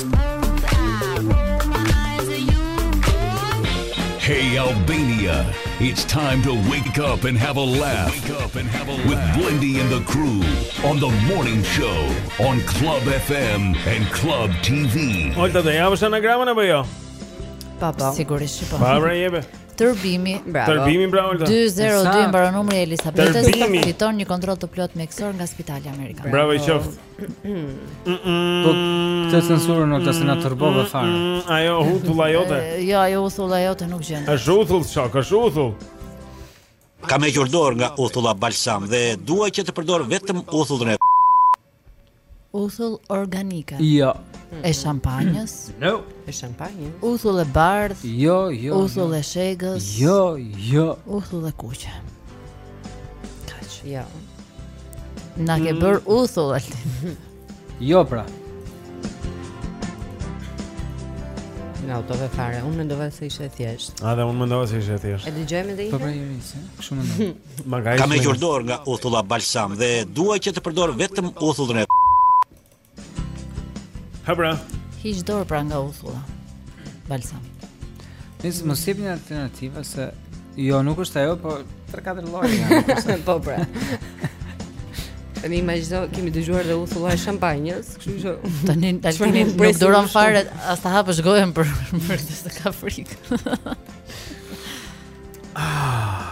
Hey Albania, it's time to wake up and have a laugh. Wake up and have a laugh. With Blendi and the crew on the morning show on Club FM and Club TV. Olta do ta japësh anagramën apo jo? Pa pa. Sigurisht që po. Pa pra jebe. Tërbimi, bravo. Tërbimi bravo Olta. 202 mbaron numri i Elisabetës, fiton një kontroll të plotë mjekësor nga Spitali Amerikan. Bravo i qoftë. Po këtë censurën nuk do të na tërbove fare. Ajo uthulla jote. Jo, ajo uthulla jote nuk gjendet. Është uthull shok, është uthull. Kam hequr dorë nga uthulla balsam dhe dua që të përdor vetëm uthullën e Uthullë organike. Jo. E shampanjës? No. E shampanjës? Uthull e bardhë? Jo, jo. jo. Uthull e shegës? Jo, jo. Uthull e kuqe. Kaq. Jo. Na ke mm. bërë uthull. Jo pra. Na hutove fare, unë mendova se ishte thjesht. A dhe unë mendova se ishte thjesht. E dëgjojmë edhe një. Po pra Iris, kështu mendoj. Magari. Kam hequr dorë nga uthulla balsam dhe dua që të përdor vetëm uthullën e Ha pra. Hiq dorë pra nga uthulla. Balsam. Nis mos jep një alternativë se jo nuk është ajo, po 3-4 lloje janë. Po pra. E imagjino, kemi dëgjuar dhe uthulla e shampanjës, kështu që tani tani nuk duron fare as ta hapësh gojën për për të të kap frika. Ah.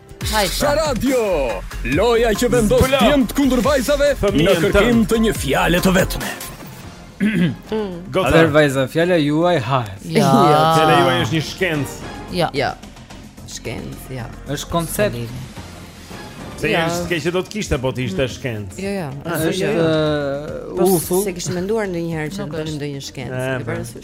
Sha Radio, loja që vendos djemtë kundër vajzave në kërkim të një fjale të vetme. Gota. vajza, fjala juaj hahet. Ja, ja fjala juaj është një shkencë. Ja. Ja. Shkencë, ja. është koncept. Se ja. është keq do të kishte po të ishte mm. shkencë. Jo, jo. Është uh, ufu. S'e kisha menduar ndonjëherë që të bënim ndonjë shkencë. E,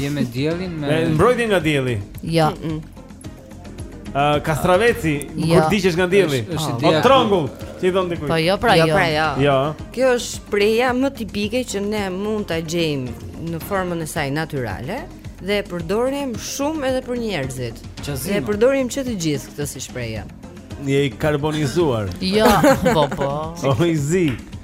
Je me diellin me Me mbrojtje nga dielli. Jo. Uh, kastraveci, jo. kur digjesh nga dielli. Po trongull, që i thonë dikujt. Po jo, pra jo. Jo, pra jo. Jo. Kjo është preja më tipike që ne mund ta gjejmë në formën e saj natyrale dhe e përdorim shumë edhe për njerëzit. Qazimja. Dhe e përdorim që të gjithë këtë si shprehje. Je i karbonizuar. Jo, po po. O i zi.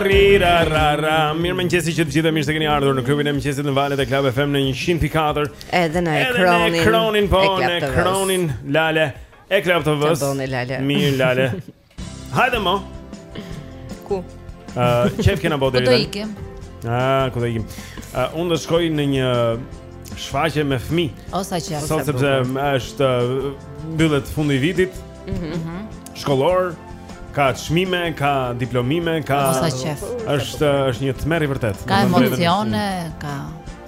Rira ra ra. Mirë mëngjesi të gjithëve mirë se keni ardhur në klubin e mëngjesit në valët e Club FM në 104. Edhe në ekranin. Edhe në ekranin po, në ekranin Lale. E Club TV-së. Mirë Lale. Hajde mo. Ku? Ë, uh, qejf kena bërë deri. Do ikim. Ah, ku do ikim? Uh, unë do shkoj në një shfaqje me fëmijë. O sa qejf. Sot sepse është, mbyllet fundi i vitit. Mhm. Mm Shkollor ka çmime, ka diplomime, ka O sa qejf. Është është një tmerr i vërtetë. Ka emocione, ka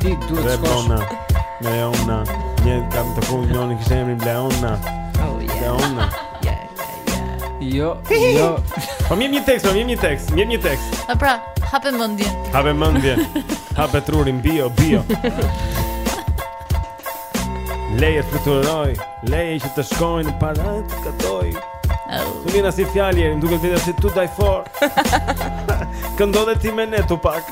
Ti duhet të shkosh. Leona, një kam te puna një që ka emrin Leona. Oh yeah. Leona. Yeah, yeah, yeah. Jo, jo. Po më jep një tekst, po më jep një tekst, më jep një tekst. Po pra, hape mendjen. Hape mendjen. Hape trurin bio, bio. Lëre të fluturojë, lëre që të shkojnë në parat, katoj. Nuk vjen asnjë fjalë, më duket vetëm se tu daj for. Këndon ti me ne Tupac.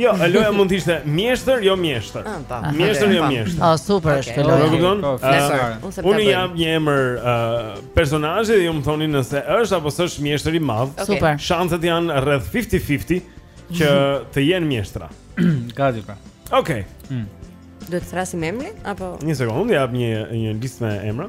Jo, loja mund të ishte mjeshtër, jo mjeshtër. Ah, po. Mjeshtër, jo mjeshtër. Ah, super është kjo loja. Kupton? Unë jap një emër uh, personazhi dhe ju më thoni nëse është apo s'është mjeshtër i madh. Super. Shanset janë rreth 50-50 që mhm. të jenë mjeshtra. Gati pra. Okej. Mm. Duhet të thërrasim emrin apo? Një sekondë, jap një një listë me emra.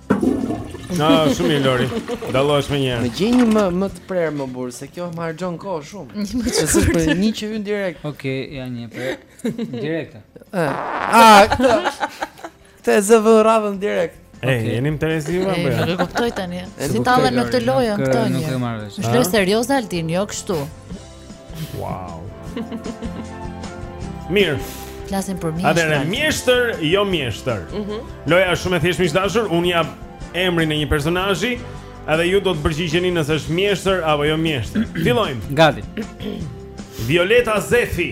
Na no, shumë mirë Lori. Dallohesh menjëherë. Më gjej një më më të prerë më burrë se kjo më harxhon kohë shumë. Është për një që hyn direkt. Okej, okay, ja një për direkte. Ah, këtë e zëvë radhën direkt. Okej, okay. jeni interesuar ju apo? Nuk e kuptoj tani. Si tallen në këtë lojë këto një. Nuk e marr vesh. Është lojë serioze Altin, jo kështu. Wow. Mirë. Flasim për mjeshtër. Atëherë mjeshtër, jo mjeshtër. Mhm. Mm Loja është shumë e thjeshtë miq të dashur, unë jap emrin e një personazhi, edhe ju do të përgjigjeni nëse është mjeshtër apo jo mjeshtër. Fillojmë. Gati. Violeta Zefi.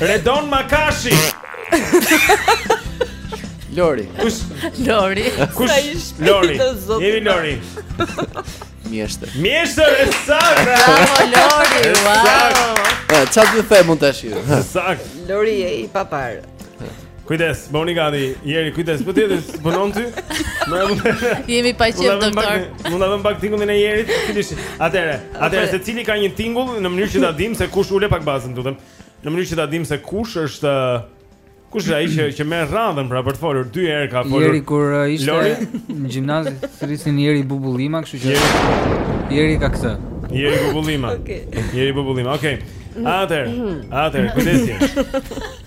Redon Makashi. Lori. Kush? Lori. Kush? Lori. Jemi Lori. Mjeshtër. Mjeshtër e saktë. Bravo Lori. Wow. Çfarë të them unë tash? Saktë. Lori është i paparë. Kujdes, bëhuni gati. Jeri, kujdes, po ty të punon ty? Më Jemi pa qejf doktor. Mund ta vëmë pak tingullin e Jerit, si dish. Atëherë, atëherë secili ka një tingull në mënyrë që ta dim se kush ule pak bazën, të lutem. Në mënyrë që ta dim se kush është Kush është ai që që merr radhën pra për të folur dy herë ka folur. Jeri kur uh, ishte Lori? në gjimnaz thërrisnin Jeri Bubullima, kështu që Jeri Jeri ka këtë. Jeri Bubullima. Okej. Okay. Jeri Bubullima. Okej. Okay. Atëherë, atëherë, kujdes.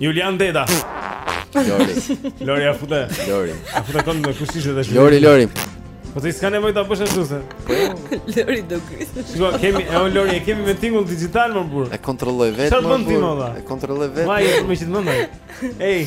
Julian Deda. Lori. Lori a futë. Lori. A futë kënd me kush ishte tash? Lori, Lori. Po ti s'ka nevojë ta bësh ashtu se. Lori do gris. Shiko, kemi o Lori, e kemi me tingull dixhital mor burrë. E kontrolloj vetëm. Çfarë bën ti më dha? E kontrolloj vetëm. Vaj, më shit më ndaj. Ej.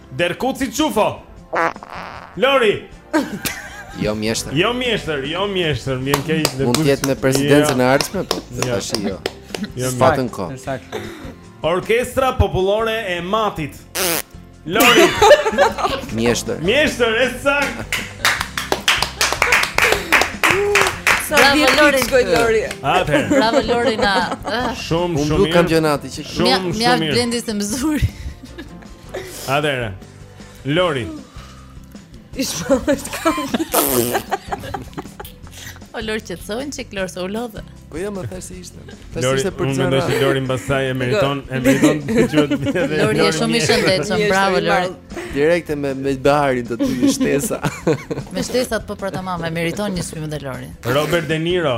Derrkuci Çufo. Lori. Jo mjeshtër. Jo mjeshtër, jo mjeshtër, më vjen keq derrkuci. Mund të jetë në presidencën jo. e ardhshme, po jo. tash jo. Jo fatën ko. Saktë. Orkestra popullore e Matit. Lori. Mjeshtër. Mjeshtër, e saktë. Sa vjen Lori shkoj Lori. Atëherë. Bravo Lori na. Shumë shumë mirë. Unë kampionati që shumë shumë mirë. Mjaft Blendi se më zuri. Atëherë. Lori. Ishmalet kam. O Lori çfarë të thonë që Klor se u lodhe Po jo mo thashë se ishte Thashë ishte për të zara Lori, unë mendoj që Lori më pastaj e meriton E meriton të që të mjë dhe Lori është shumë i shëndetshëm, bravo Lori Direkte me, me baharin të ty shtesa Me shtesat po për të mama e meriton një spimë dhe Lori Robert De Niro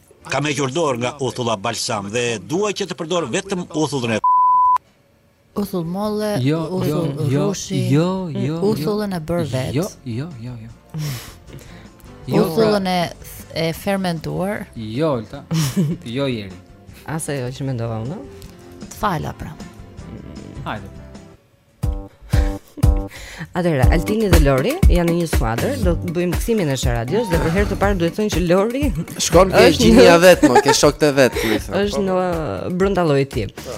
Kam hequr dorë nga uthulla balsam dhe dua që të përdor vetëm uthullën e Uthull molle, jo, jo, uthull jo, jo, rushi, jo, jo, jo, uthullën e bërë vetë. Jo, jo, jo, jo. jo pra- uthullën e e fermentuar. Jo, Olta. jo Jeri. Asa jo që mendova unë. Fala pra. Hajde. Atëherë, Altini dhe Lori janë në një skuadër, do të bëjmë kthimin e radios dhe për herë të parë duhet thënë që Lori shkon ke gjinia e vet, ke shokët e vet, domethënë. Është po. në brenda llojit tim. Po.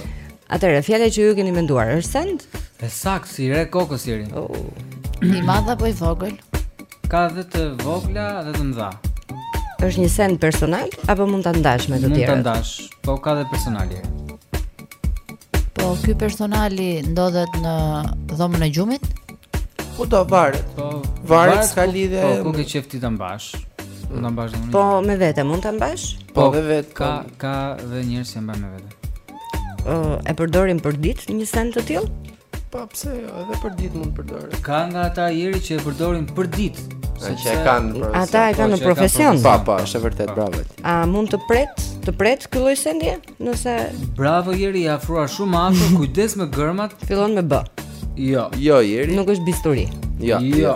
Atëherë, fjala që ju keni menduar është send? E saktë, i re kokës Jeri. Oh. I madh apo i vogël? Ka dhe të vogla dhe të mëdha. Është një send personal apo mund ta ndash me të tjerët? Mund ta ndash, po ka dhe personale. Po ky personali ndodhet në dhomën e gjumit? Ku do varet? Po varet ka lidhje. Po ku ke qejf ti ta mbash? Mund ta mbash domun. Po me vete mund ta mbash? Po, po ka, ka po. ka dhe njerëz që mbajnë me vete. Ë e përdorin për ditë një send të tillë? Po pse jo, edhe për ditë mund të përdorin. Ka nga ata Jeri që e përdorin për ditë. Sepse që e kanë për ata e kanë në po, profesion. Po, po, është vërtet po. bravo. A mund të pret, të pret ky lloj sendi? Nëse Bravo Jeri, je afruar shumë afër, kujdes me germat. Fillon me B. Jo. Jo Jeri. Nuk është bisturi. Jo. Jo.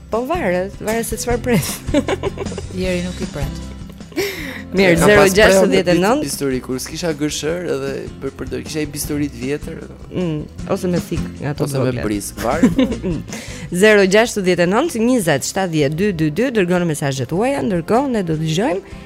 Po varet, varet se çfarë pret. Jeri nuk i pret. Mirë, 069 bisturi kur s'kisha gërshër edhe për për kisha një bisturi të vjetër. Mm, ose me thikë nga ato. Ose me brisk, var. 069 20 70 222 dërgoni mesazhet tuaja, ndërkohë ne do të dëgjojmë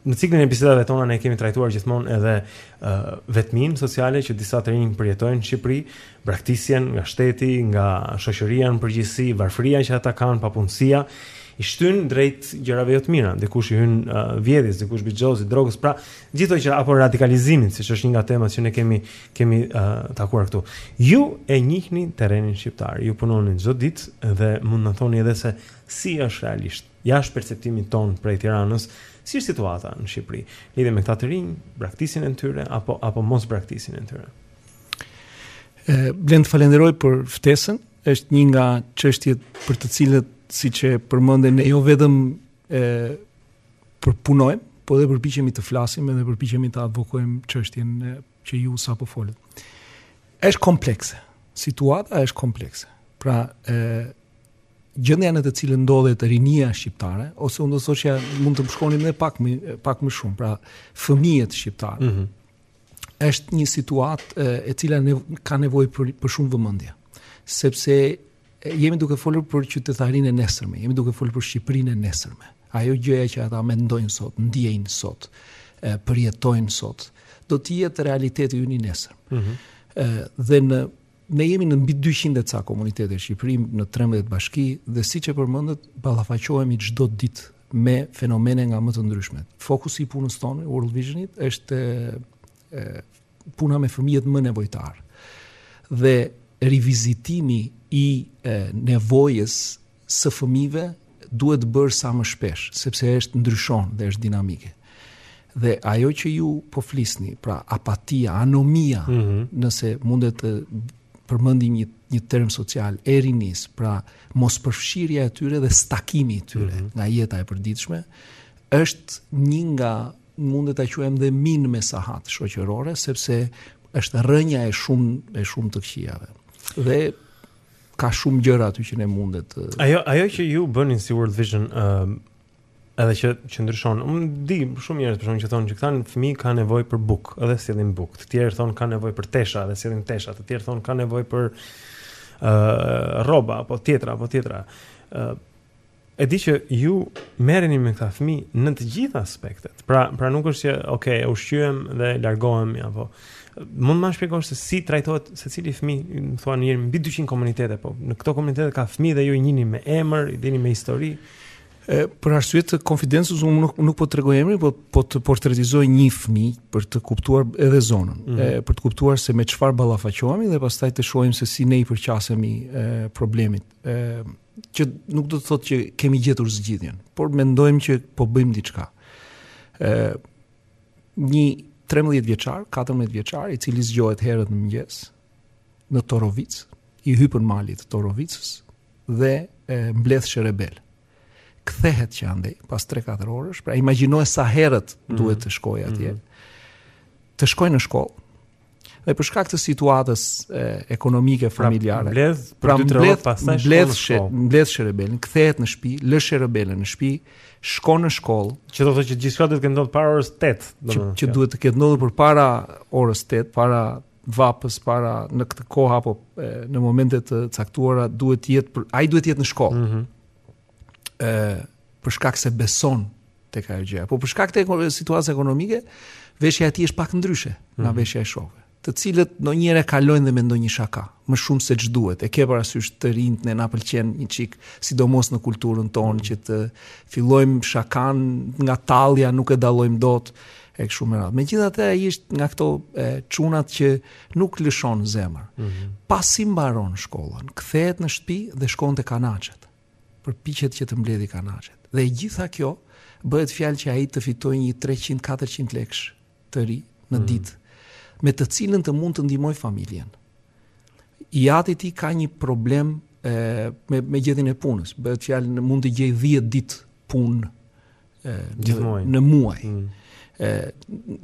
Në ciklin e bisedave tona ne kemi trajtuar gjithmonë edhe uh, vetminë sociale që disa të rinj përjetojnë në Shqipëri, braktisjen nga shteti, nga shoqëria në përgjithësi, varfëria që ata kanë, papunësia, i shtyn drejt gjërave jo të mira, dikush i hyn uh, vjedhjes, dikush bixhozit, drogës, pra gjithë ato gjëra apo radikalizimin, siç është një nga temat që ne kemi kemi uh, takuar këtu. Ju e njihni terrenin shqiptar, ju punoni çdo ditë dhe mund të na thoni edhe se si është realisht Jashtë perceptimit tonë prej Tiranës, si është situata në Shqipëri, lidhur me këta të rinj, braktisjen e tyre, apo, apo mos braktisjen e tyre? Blend, të falënderoj për ftesën, është një nga çështjet për të cilat, siç e përmende, ne jo vetëm e, përpunojmë, po dhe përpiqemi të flasim edhe përpiqemi të advokojmë çështjen që ju sapo folët. Është komplekse. Situata është komplekse. Pra, ë gjendja në të cilën ndodhet rinia shqiptare ose unë do të thoshja mund të shkonim edhe pak më pak më shumë, pra fëmijët shqiptarë. Mm -hmm. Është një situatë e cila ne, ka nevojë për, për shumë vëmendje, sepse Jemi duke folur për qytetarinë e nesërme, jemi duke folur për Shqipërinë e nesërme. Ajo gjëja që ata mendojnë sot, ndjejnë sot, përjetojnë sot, do të jetë realiteti ynë i nesërm. Ëh mm -hmm. dhe në ne jemi në mbi 200 e ca komunitete në Shqipëri, në 13 bashki dhe siç e përmendët, ballafaqohemi çdo ditë me fenomene nga më të ndryshmet. Fokusi i punës tonë, World Visionit, është e, puna me fëmijët më nevojtarë dhe rivizitimi i nevojës së fëmijëve duhet të bërë sa më shpesh, sepse është ndryshon dhe është dinamike. Dhe ajo që ju po flisni, pra apatia, anomia, mm -hmm. nëse mundet të përmendim një një term social e rinisë, pra mospërfshirja e tyre dhe stakimi i tyre mm -hmm. nga jeta e përditshme, është një nga Mundet ta quajmë dhe minë me sahat shoqërore sepse është rrënja e shumë e shumë të këqijave. Dhe ka shumë gjëra aty që ne mundet. Të... Ajo ajo që ju bënin si World Vision ë uh, edhe që që ndryshon. Unë di shumë njerëz për shkak që thonë që këta fëmijë kanë nevojë për bukë, edhe sjellin bukë. Të tjerë thonë kanë nevojë për tesha, edhe sjellin tesha. Të tjerë thonë kanë nevojë për ë uh, rroba apo tjetra apo tjetra. ë uh, E di që ju merreni me këta fëmijë në të gjitha aspektet. Pra, pra nuk është që, ok, e ushqyem dhe largohemi apo, mund të më shpjegosh se si trajtohet secili fëmijë, më thua në mbi 200 komunitete, po në këto komunitete ka fëmijë dhe ju i njihni me emër, i dini me histori. E, për arsye të konfidencës unë nuk nuk po të tregoj emrin, po po të portretizoj një fëmijë për të kuptuar edhe zonën, mm -hmm. e, për të kuptuar se me çfarë ballafaqohemi dhe pastaj të shohim se si ne i përqasemi e, problemit. Ë që nuk do të thotë që kemi gjetur zgjidhjen, por mendojmë që po bëjmë diçka. Ë një 13 vjeçar, 14 vjeçar i cili zgjohet herët në mëngjes në Torovicë, i hypën malit të Torovicës dhe mbledh sherebel. Kthehet që andej pas 3-4 orësh, pra imagjinoje sa herët duhet të shkojë atje. Mm -hmm. Të shkojë në shkollë, Dhe për shkak të situatës e, ekonomike pra, familjare, pra mbledh për pra, dy tre orë pastaj mbledh shë, mbledh sherebelin, kthehet në shtëpi, lë sherebelin në shtëpi, shkon në shkollë. Që do të thotë që gjithçka duhet të ketë ndodhur para orës 8, domethënë. Që, që duhet të ketë ndodhur për para orës 8, para vapës para në këtë kohë apo e, në momente të caktuara duhet të jetë për ai duhet të jetë në shkollë. Mm -hmm. ë për shkak se beson tek ajo gjë. Po për shkak të situatës ekonomike, veshja e tij është pak ndryshe nga mm -hmm. veshja e shokëve, të cilët ndonjëherë kalojnë dhe me ndonjë shaka, më shumë se ç'duhet. E ke parasysh të rinjtë ne na pëlqen një çik, sidomos në kulturën tonë mm -hmm. që të fillojmë shakanë nga tallja, nuk e dallojmë dot e kështu me radhë. Megjithatë ai është nga këto çunat që nuk lëshon zemër. Mm -hmm. Pasi mbaron shkollën, kthehet në shtëpi dhe shkon te kanaçet. përpiqet që të mbledhi kanaçet dhe e gjitha kjo bëhet fjalë që ai të fitojë një treqind katërqind lekësh të ri në mm. ditë me të cilën të mund të ndihmojë familjen. I ati i tij ka një problem e, me me gjetjen e punës. Bëhet fjalë në mund të gjejë 10 ditë punë në, në muaj. Mm. E,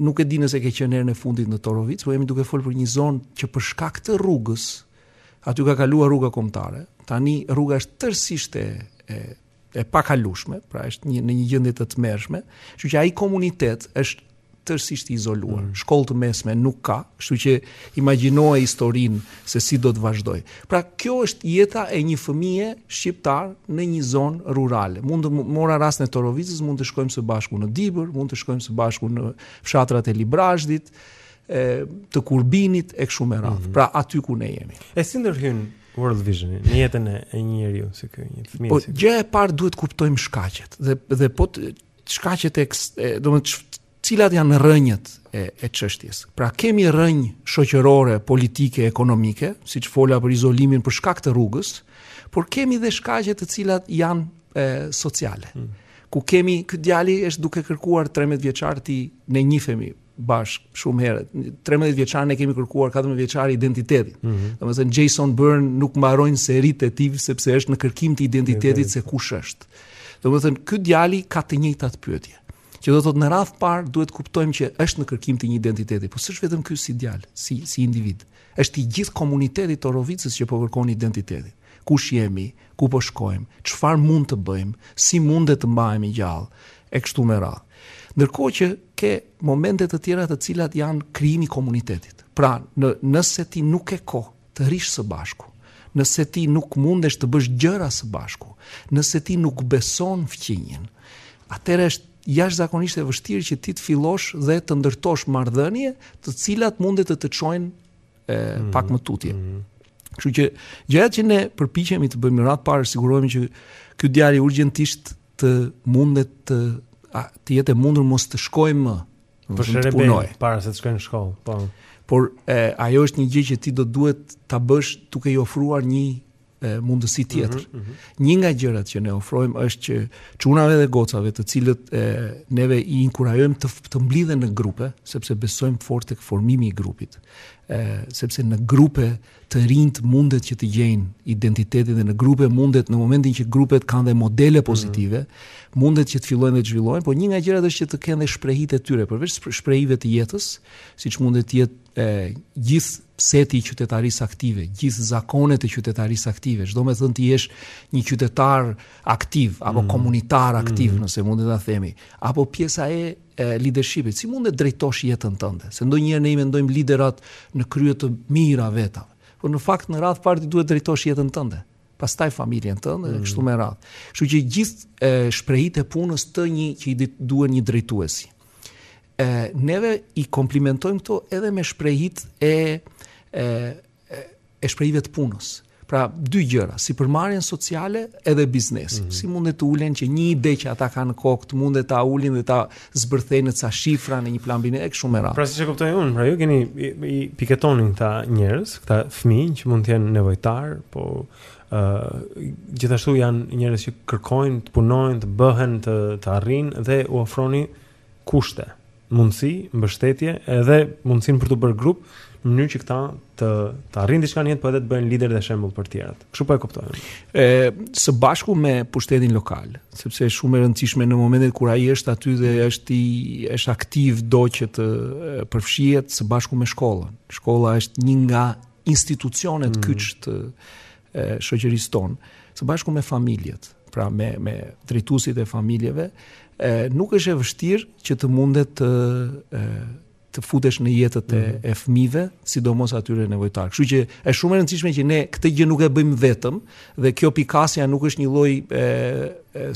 nuk e di nëse ke qenë herën e fundit në Torovicë, por jemi duke folur për një zonë që për shkak të rrugës Aty ka kaluar rruga kombëtare. Tani rruga është tërësisht e e e pakalueshme, pra është një në një gjendje të tmerrshme, kështu që ai komunitet është tërësisht i izoluar. Mm. Shkollë të mesme nuk ka, kështu që imagjinoje historinë se si do të vazhdoj. Pra kjo është jeta e një fëmije shqiptar në një zonë rurale. Mund të mora rastin e Torovicës, mund të shkojmë së bashku në Dibër, mund të shkojmë së bashku në fshatrat e Librazhdit, e të Kurbinit e kështu me radhë. Mm -hmm. Pra aty ku ne jemi. E si ndërhyn World Vision në jetën e një njeriu si ky, një fëmijë. Po si gjë e parë duhet të kuptojmë shkaqet dhe dhe po të shkaqet e, e domethënë cilat janë rrënjët e e çështjes. Pra kemi rrënjë shoqërore, politike, ekonomike, siç fola për izolimin për shkak të rrugës, por kemi dhe shkaqe të cilat janë e, sociale. Hmm. Ku kemi ky djali është duke kërkuar 13 vjeçar ti në një fëmijë. bashkë shumë herët. 13 vjeçar ne kemi kërkuar 14 vjeçari identitetin. Mm -hmm. Domethënë Jason Bourne nuk mbarojnë seritë e tij sepse është në kërkim të identitetit se kush është. Domethënë ky djali ka të njëjtat pyetje. Që do të thotë në radhë të parë duhet të kuptojmë që është në kërkim të një identiteti, por s'është vetëm ky si djalë, si si individ. Është i gjithë komuniteti i Torovicës që po kërkon identitetin. Kush jemi? ku po shkojmë, çfarë mund të bëjmë, si mundet të mbahemi gjallë e kështu me radhë. Ndërkohë që ke momente të tjera të cilat janë krijimi i komunitetit. Pra, në, nëse ti nuk ke kohë të rrish së bashku, nëse ti nuk mundesh të bësh gjëra së bashku, nëse ti nuk beson fqinjin, atëherë është jashtëzakonisht e vështirë që ti të fillosh dhe të ndërtosh marrëdhënie të cilat mundet të të çojnë e, mm -hmm. pak më tutje. Mm -hmm. Kështu që gjërat që ne përpiqemi të bëjmë në radhë të parë sigurohemi që ky djali urgjentisht të mundet të të jetë e mundur mos të shkojë më për shërbim para se të shkojë në shkollë, po. Por e, ajo është një gjë që ti do duhet ta bësh duke i ofruar një e, mundësi mhm, tjetër. Mm -hmm. Një nga gjërat që ne ofrojmë është që çunave dhe gocave, të cilët e, neve i inkurajojmë të të mblidhen në grupe, sepse besojmë fort tek formimi i grupit. e sepse në grupe të rinjtë mundet që të gjejnë identitetin dhe në grupe mundet në momentin që grupet kanë dhe modele pozitive, mm. mundet që të fillojnë dhe të zhvillojnë, por një nga gjërat është që të kenë dhe shprehitë e tyre, përveç shprehive të jetës, siç mundet të jetë e gjithë seti i qytetarisë aktive, gjithë zakonet e qytetarisë aktive, ç'domethënë të jesh një qytetar aktiv apo mm. komunitar aktiv, mm. nëse mundet ta themi, apo pjesa e e lidershipit, si mund të drejtosh jetën tënde? Se ndonjëherë ne i mendojmë liderat në krye të mijëra vetave, por në fakt në radhë të parë ti duhet të drejtosh jetën tënde, pastaj familjen tënde dhe kështu me radhë. Kështu që gjithë shprehitë e punës të një që i duhen një drejtuesi. Ë neve i komplimentojmë këto edhe me shprehitë e e e shprehive të punës. Pra, dy gjëra, sipërmarrjen sociale edhe biznesin. Mm -hmm. Si mundet të ulen që një ide që ata kanë në kokë, të mundet ta ulin dhe ta zbërthejnë në ca shifra në një plan biznesi, e kështu me radhë. Pra, siç e kuptoj unë, pra ju keni i, i piketonin këta njerëz, këta fëmijë që mund të jenë nevojtarë, po gjithashtu janë njerëz që kërkojnë të punojnë, të bëhen, të të arrijnë dhe u ofroni kushte, mundësi, mbështetje edhe mundësinë për t'u bërë grup në mënyrë që këta të të arrijnë diçka në jetë, po edhe të bëhen liderë dhe shembull për të tjerët. Kështu po e kuptoj. Ë së bashku me pushtetin lokal, sepse është shumë e rëndësishme në momentin kur ai është aty dhe është i është aktiv do që të përfshihet së bashku me shkollën. Shkolla është një nga institucionet mm. kyç të e shoqërisë tonë, së bashku me familjet, pra me me drejtuesit e familjeve, e, nuk është e vështirë që të mundet të e, të futesh në jetët e, mhm. e fëmijëve, sidomos atyre nevojtar. Kështu që është shumë e rëndësishme që ne këtë gjë nuk e bëjmë vetëm dhe kjo pikasja nuk është një lloj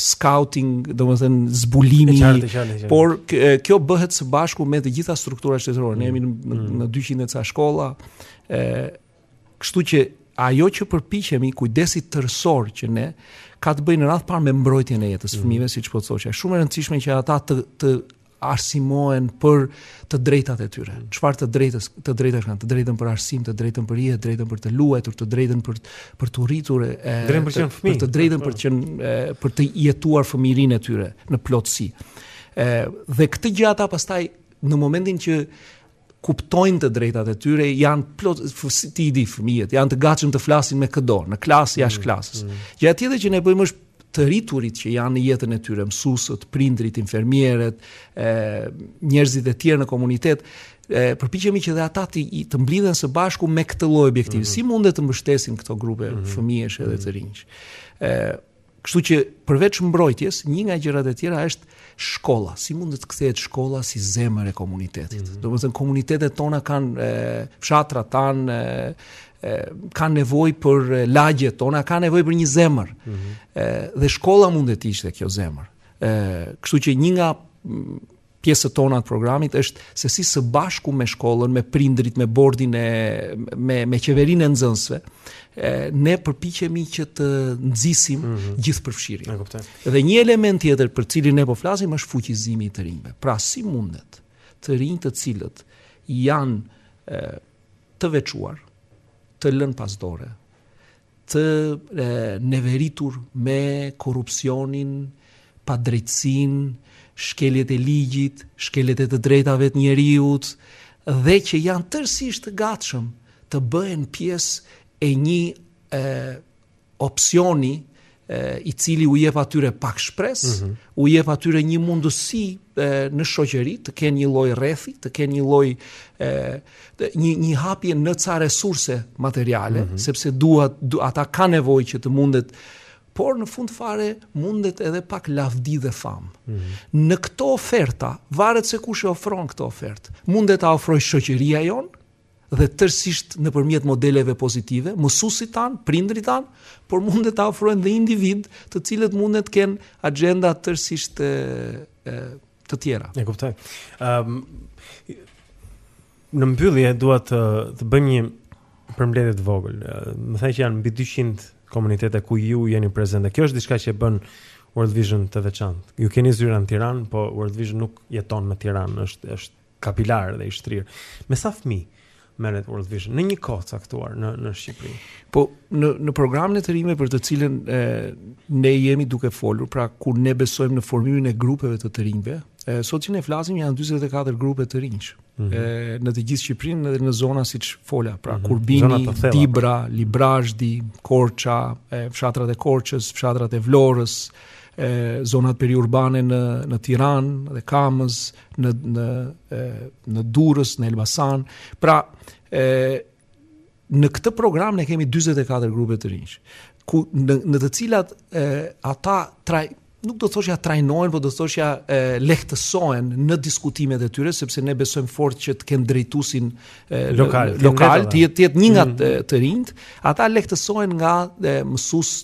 scouting, domethënë zbulimi, qartë, qartë, qartë. por kjo bëhet së bashku me të gjitha strukturat shtetërore. Ne jemi në, në, mm. në 200 e ca shkolla, e, Kështu që ajo që përpiqemi kujdesi tërësor që ne ka të bëjë në radhë të parë me mbrojtjen e jetës së mhm. fëmijëve siç po thoshe. Shumë e rëndësishme që ata të të arsimohen për të drejtat e tyre. Mhm. Çfarë të drejtës, të drejtash kanë, të drejtën për arsim, të drejtën për jetë, të drejtën për të luajtur, të drejtën për për t'u rritur e drejtën për të qenë fëmijë, të drejtën për të qenë për të jetuar fëmijërinë e tyre në plotësi. Ë dhe këtë gjë ata pastaj në momentin që kuptojnë të drejtat e tyre, janë po ti i di fëmijët, janë të gatshëm të flasin me këdo, në klasë, mm, jashtë klasës. Mm. Gjëja tjetër që ne bëjmë është të rriturit që janë në jetën e tyre, mësuesët, prindërit, infermierët, ë njerëzit e tjerë në komunitet, e përpiqemi që dhe ata të të mblidhen së bashku me këtë lloj objektivi. Mm -hmm. Si mundet të mbështesin këto grupe mm -hmm. fëmijësh edhe të mhm. rinjsh? ë Kështu që përveç mbrojtjes, një nga gjërat e tjera është shkolla. Si mund të kthehet shkolla si zemër e komunitetit? Mm -hmm. Domethënë komunitetet tona kanë fshatrat tanë kanë nevojë për lagjet tona, kanë nevojë për një zemër. Mm -hmm. Dhe shkolla mund të ishte kjo zemër. Ë, kështu që një nga pjesët tona të programit është se si së bashku me shkollën, me prindërit, me bordin e me me qeverinë e nxënësve, ne përpiqemi që të nxisim mm -hmm. gjithëpërfshirjen. E kuptoj. Dhe një element tjetër për cilin ne po flasim është fuqizimi i të rinjve. Pra si mundet të rinjtë të cilët janë e, të veçuar, të lënë pas dore, të neveritur me korrupsionin, padrejtësinë, shkeljet e ligjit, shkeljet e të drejtave të njeriut dhe që janë tërësisht të gatshëm të bëhen pjesë e një e, opsioni i cili u jep atyre pak shpresë, mm -hmm. u jep atyre një mundësi e, në shoqëri të kenë një lloj rrethi, të kenë një lloj një, një hapje në ca resurse materiale, mm -hmm. sepse duat, du, ata kanë nevojë që të mundet, por në fund fare mundet edhe pak lavdi dhe famë. Mm -hmm. Në këtë ofertë, varet se kush e ofron këtë ofertë, mundet ta ofrojë shoqëria jonë, dhe tërësisht nëpërmjet modeleve pozitive, mësuesit tanë, prindërit tanë, por mundet ta ofrojnë dhe individë, të cilët mundet të kenë axhenda tërësisht e, e të tjera. E kuptoj. Ëm um, në mbyllje dua të të bëjmë një përmbledhje të vogël. Më the që janë mbi 200 komunitete ku ju jeni prezente. Kjo është diçka që e bën World Vision të veçantë. Ju keni zyra në Tiranë, po World Vision nuk jeton në Tiranë, është është kapilar dhe i shtrirë. Me sa fëmijë merret World Vision në një kohë të caktuar në në Shqipëri. Po në në programin e të rinjve për të cilën e, ne jemi duke folur, pra ku ne besojmë në formimin e grupeve të të rinjve, e, sot që ne flasim janë 44 grupe të rinjsh. Mm -hmm. e, në të gjithë Shqipërinë dhe në zona siç fola, pra mm -hmm. Kurbini, Dibra, Librazhdi, Korça, e, fshatrat e Korçës, fshatrat e Vlorës, e, zonat periurbane në në Tiranë dhe Kamëz, në në në Durrës, në Elbasan. Pra, ë në këtë program ne kemi 44 grupe të rinjsh, ku në, në të cilat ë ata traj nuk do thoshja trajnohen, por do thoshja e, lehtësohen në diskutimet e tyre sepse ne besojmë fort që të kenë drejtuesin lokal, lokal të jetë jetë një nga mm. të, të rinjtë, ata lehtësohen nga mësues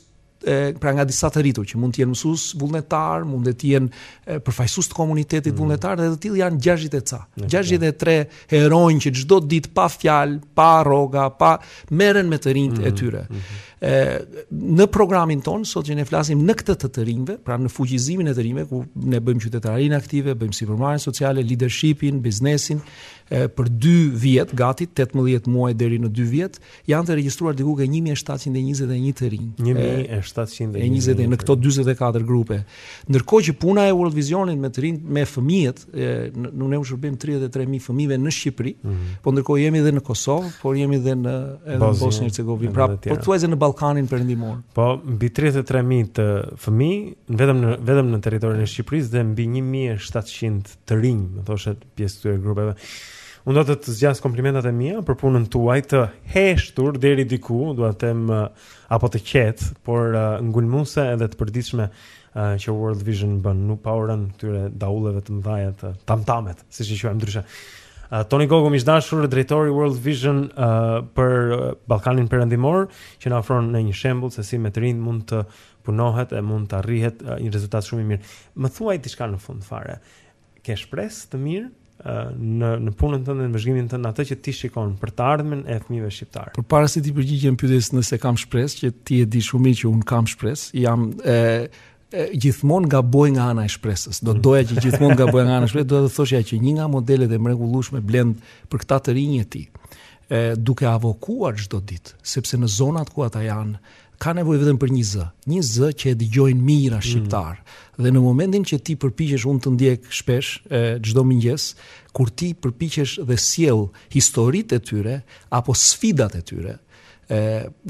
pra nga disa të rritur që mund të jenë mësues vullnetar, mund të jenë përfaqësues të komunitetit mm. vullnetar dhe të tillë janë 60 e ca. 63 heronj që çdo ditë pa fjalë, pa rroga, pa merren me të rinjtë e mm-hmm. tyre. Mm-hmm. Ë në programin tonë sot që ne flasim në këtë të të rinjve, pra në fuqizimin e të rinjve ku ne bëjmë qytetarinë aktive, bëjmë sipërmarrje sociale, leadershipin, biznesin, për 2 vjet, gati 18 muaj deri në 2 vjet, Janë të regjistruar diku te një mijë e shtatëqind e njëzet e një të rinj. Një mijë e shtatëqind e njëzet e një në këto dyzet e katër grupe. Ndërkohë që puna e World Visionit me të rinj me fëmijët, nuk ne u shërbim tridhjetë e tre mijë fëmijëve në Shqipëri, mhm. po ndërkohë jemi edhe në Kosovë, por jemi edhe në edhe në Bosnjë e Hercegovinë, pra pothuajse në Ballkanin Perëndimor. Po mbi tridhjetë e tre mijë të fëmijë vetëm në vetëm në territorin e Shqipërisë dhe mbi një mijë e shtatëqind të rinj, më thoshe, pjesë të këtyre grupeve. Unë do të të zgjas komplimentat e mia për punën tuaj të heshtur deri diku, do të them apo të qetë, por uh, ngulmuese edhe të përditshme uh, që World Vision bën, pa zhurmën e këtyre daulleve të mëdha të tamtamet, siç i quajmë ndryshe. Uh, Toni Gogu mik i dashur, drejtor i World Vision uh, për Ballkanin Perëndimor, që na ofron një shembull se si me të rinj mund të punohet e mund të arrihet një rezultat shumë i mirë. Më thuaj diçka në fund fare. Ke shpresë të mirë në në punën tënde në vëzhgimin tënd atë që ti shikon për të ardhmen e fëmijëve shqiptarë. Por para se t'i përgjigjem pyetjes nëse kam shpresë që ti e di shumë mirë që unë kam shpresë, jam e, e gjithmonë gaboj nga ana e shpresës. Do doja të thoshja që një nga modelet e mrekullueshme Blendi, për këta të rinj je ti, ë, duke avokuar çdo ditë, sepse në zonat ku ata janë, ka nevojë vetëm për një zë, një zë që e dëgjojnë mijëra mm. shqiptarë. Mm. Dhe në momentin që ti përpiqesh unë të ndjek shpesh çdo mëngjes, kur ti përpiqesh dhe sjell historitë e tyre apo sfidat e tyre, e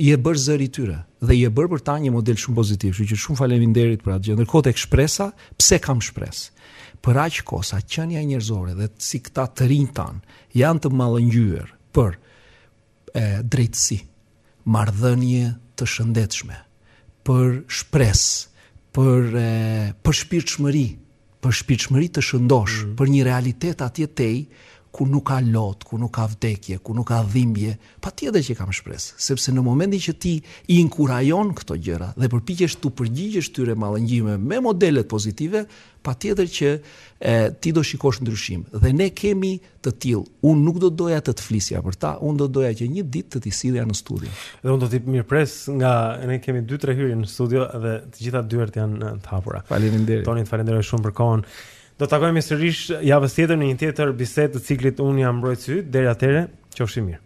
je bërë zëri i tyre dhe je bërë për ta një model shumë pozitiv. Kështu që shumë faleminderit për atë gjë. Ndërkohë tek shpresa, pse kam shpresë? Për aq kohë sa qenia njerëzore dhe si këta të rinj tanë janë të mallëngjyer për e drejtësi, marrëdhënie të shëndetshme, për shpresë, për e, për shpirtshmëri, për shpirtshmëri të shëndoshë, mm. për një realitet atje tej ku nuk ka lot, ku nuk ka vdekje, ku nuk ka dhimbje, patjetër që kam shpresë, sepse në momentin që ti i inkurajon këto gjëra dhe përpiqesh t'u përgjigjesh këtyre mallëngjimeve me modelet pozitive, patjetër që e, ti do shikosh ndryshim. Dhe ne kemi të tillë, unë nuk do doja të të flisja për ta, unë do doja që një ditë të t'i sillja në studio. Dhe unë do t'i mirëpres, ne kemi 2-3 hyrje në studio dhe të gjitha dyert janë të hapura. Faleminderit. Toni, të falënderoj shumë për kohën. Do të takohemi sërish javës tjetër në një tjetër bisedë të ciklit Unë jam mbrojtësi yt. Deri atëherë, qofshi mirë.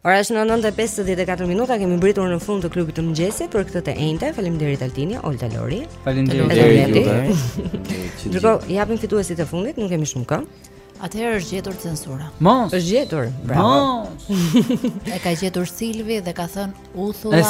Ora është 9:54 minuta, kemi mbërritur në fund të klubit të mëngjesit për këtë të enjte. Faleminderit Altini, Olta, Lori. Faleminderit ju. Dhe japim fituesit e fundit, nuk kemi shumë kohë. Atëherë është gjetur censura. Mos. Është gjetur. Bravo. e ka gjetur Silvi dhe ka thënë uthulla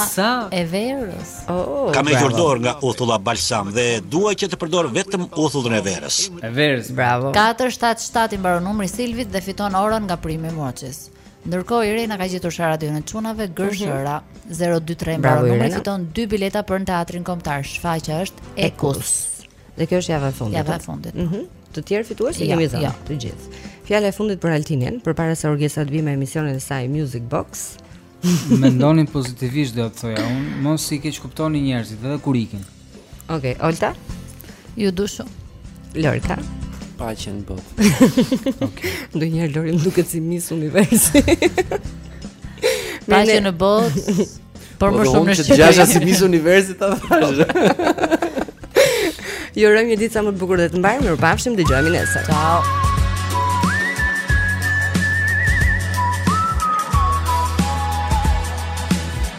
e verës. Oh, kam hequr dorë nga uthulla balsam dhe dua që të përdor vetëm uthullën e verës. E verës. Bravo. 477 i mbaron numri Silvit dhe fiton orën nga Prime Watches. Ndërkohë Irena ka gjetur sharadën e çunave Gërshëra mm -hmm. 023 mbaron numri, fiton 2 bileta për në teatrin kombëtar. Shfaqja është Equus. Dhe kjo është java e fundit. Java e fundit. Mhm. Mm të tjerë fitues? Jo, i kemi thënë, jo, të gjithë. Fjala e fundit për Altinin, përpara se Orgesa të vijë me emisionin e saj Music Box. Mendoni pozitivisht do të thoja unë, mos i keqkuptoni njerëzit edhe kur ikin. Ok, Olta? Ju dua shumë. Lorka? Paqen në botë. ok. Ndonjëherë Lori më duket si mis universi. Paqen në botë. Por po më shumë në shqipë. Gjasha si mis universi ta thashë. Ju urojmë një ditë sa më të bukur dhe të mbarë, mirupafshim, dëgjohemi nesër. Ciao.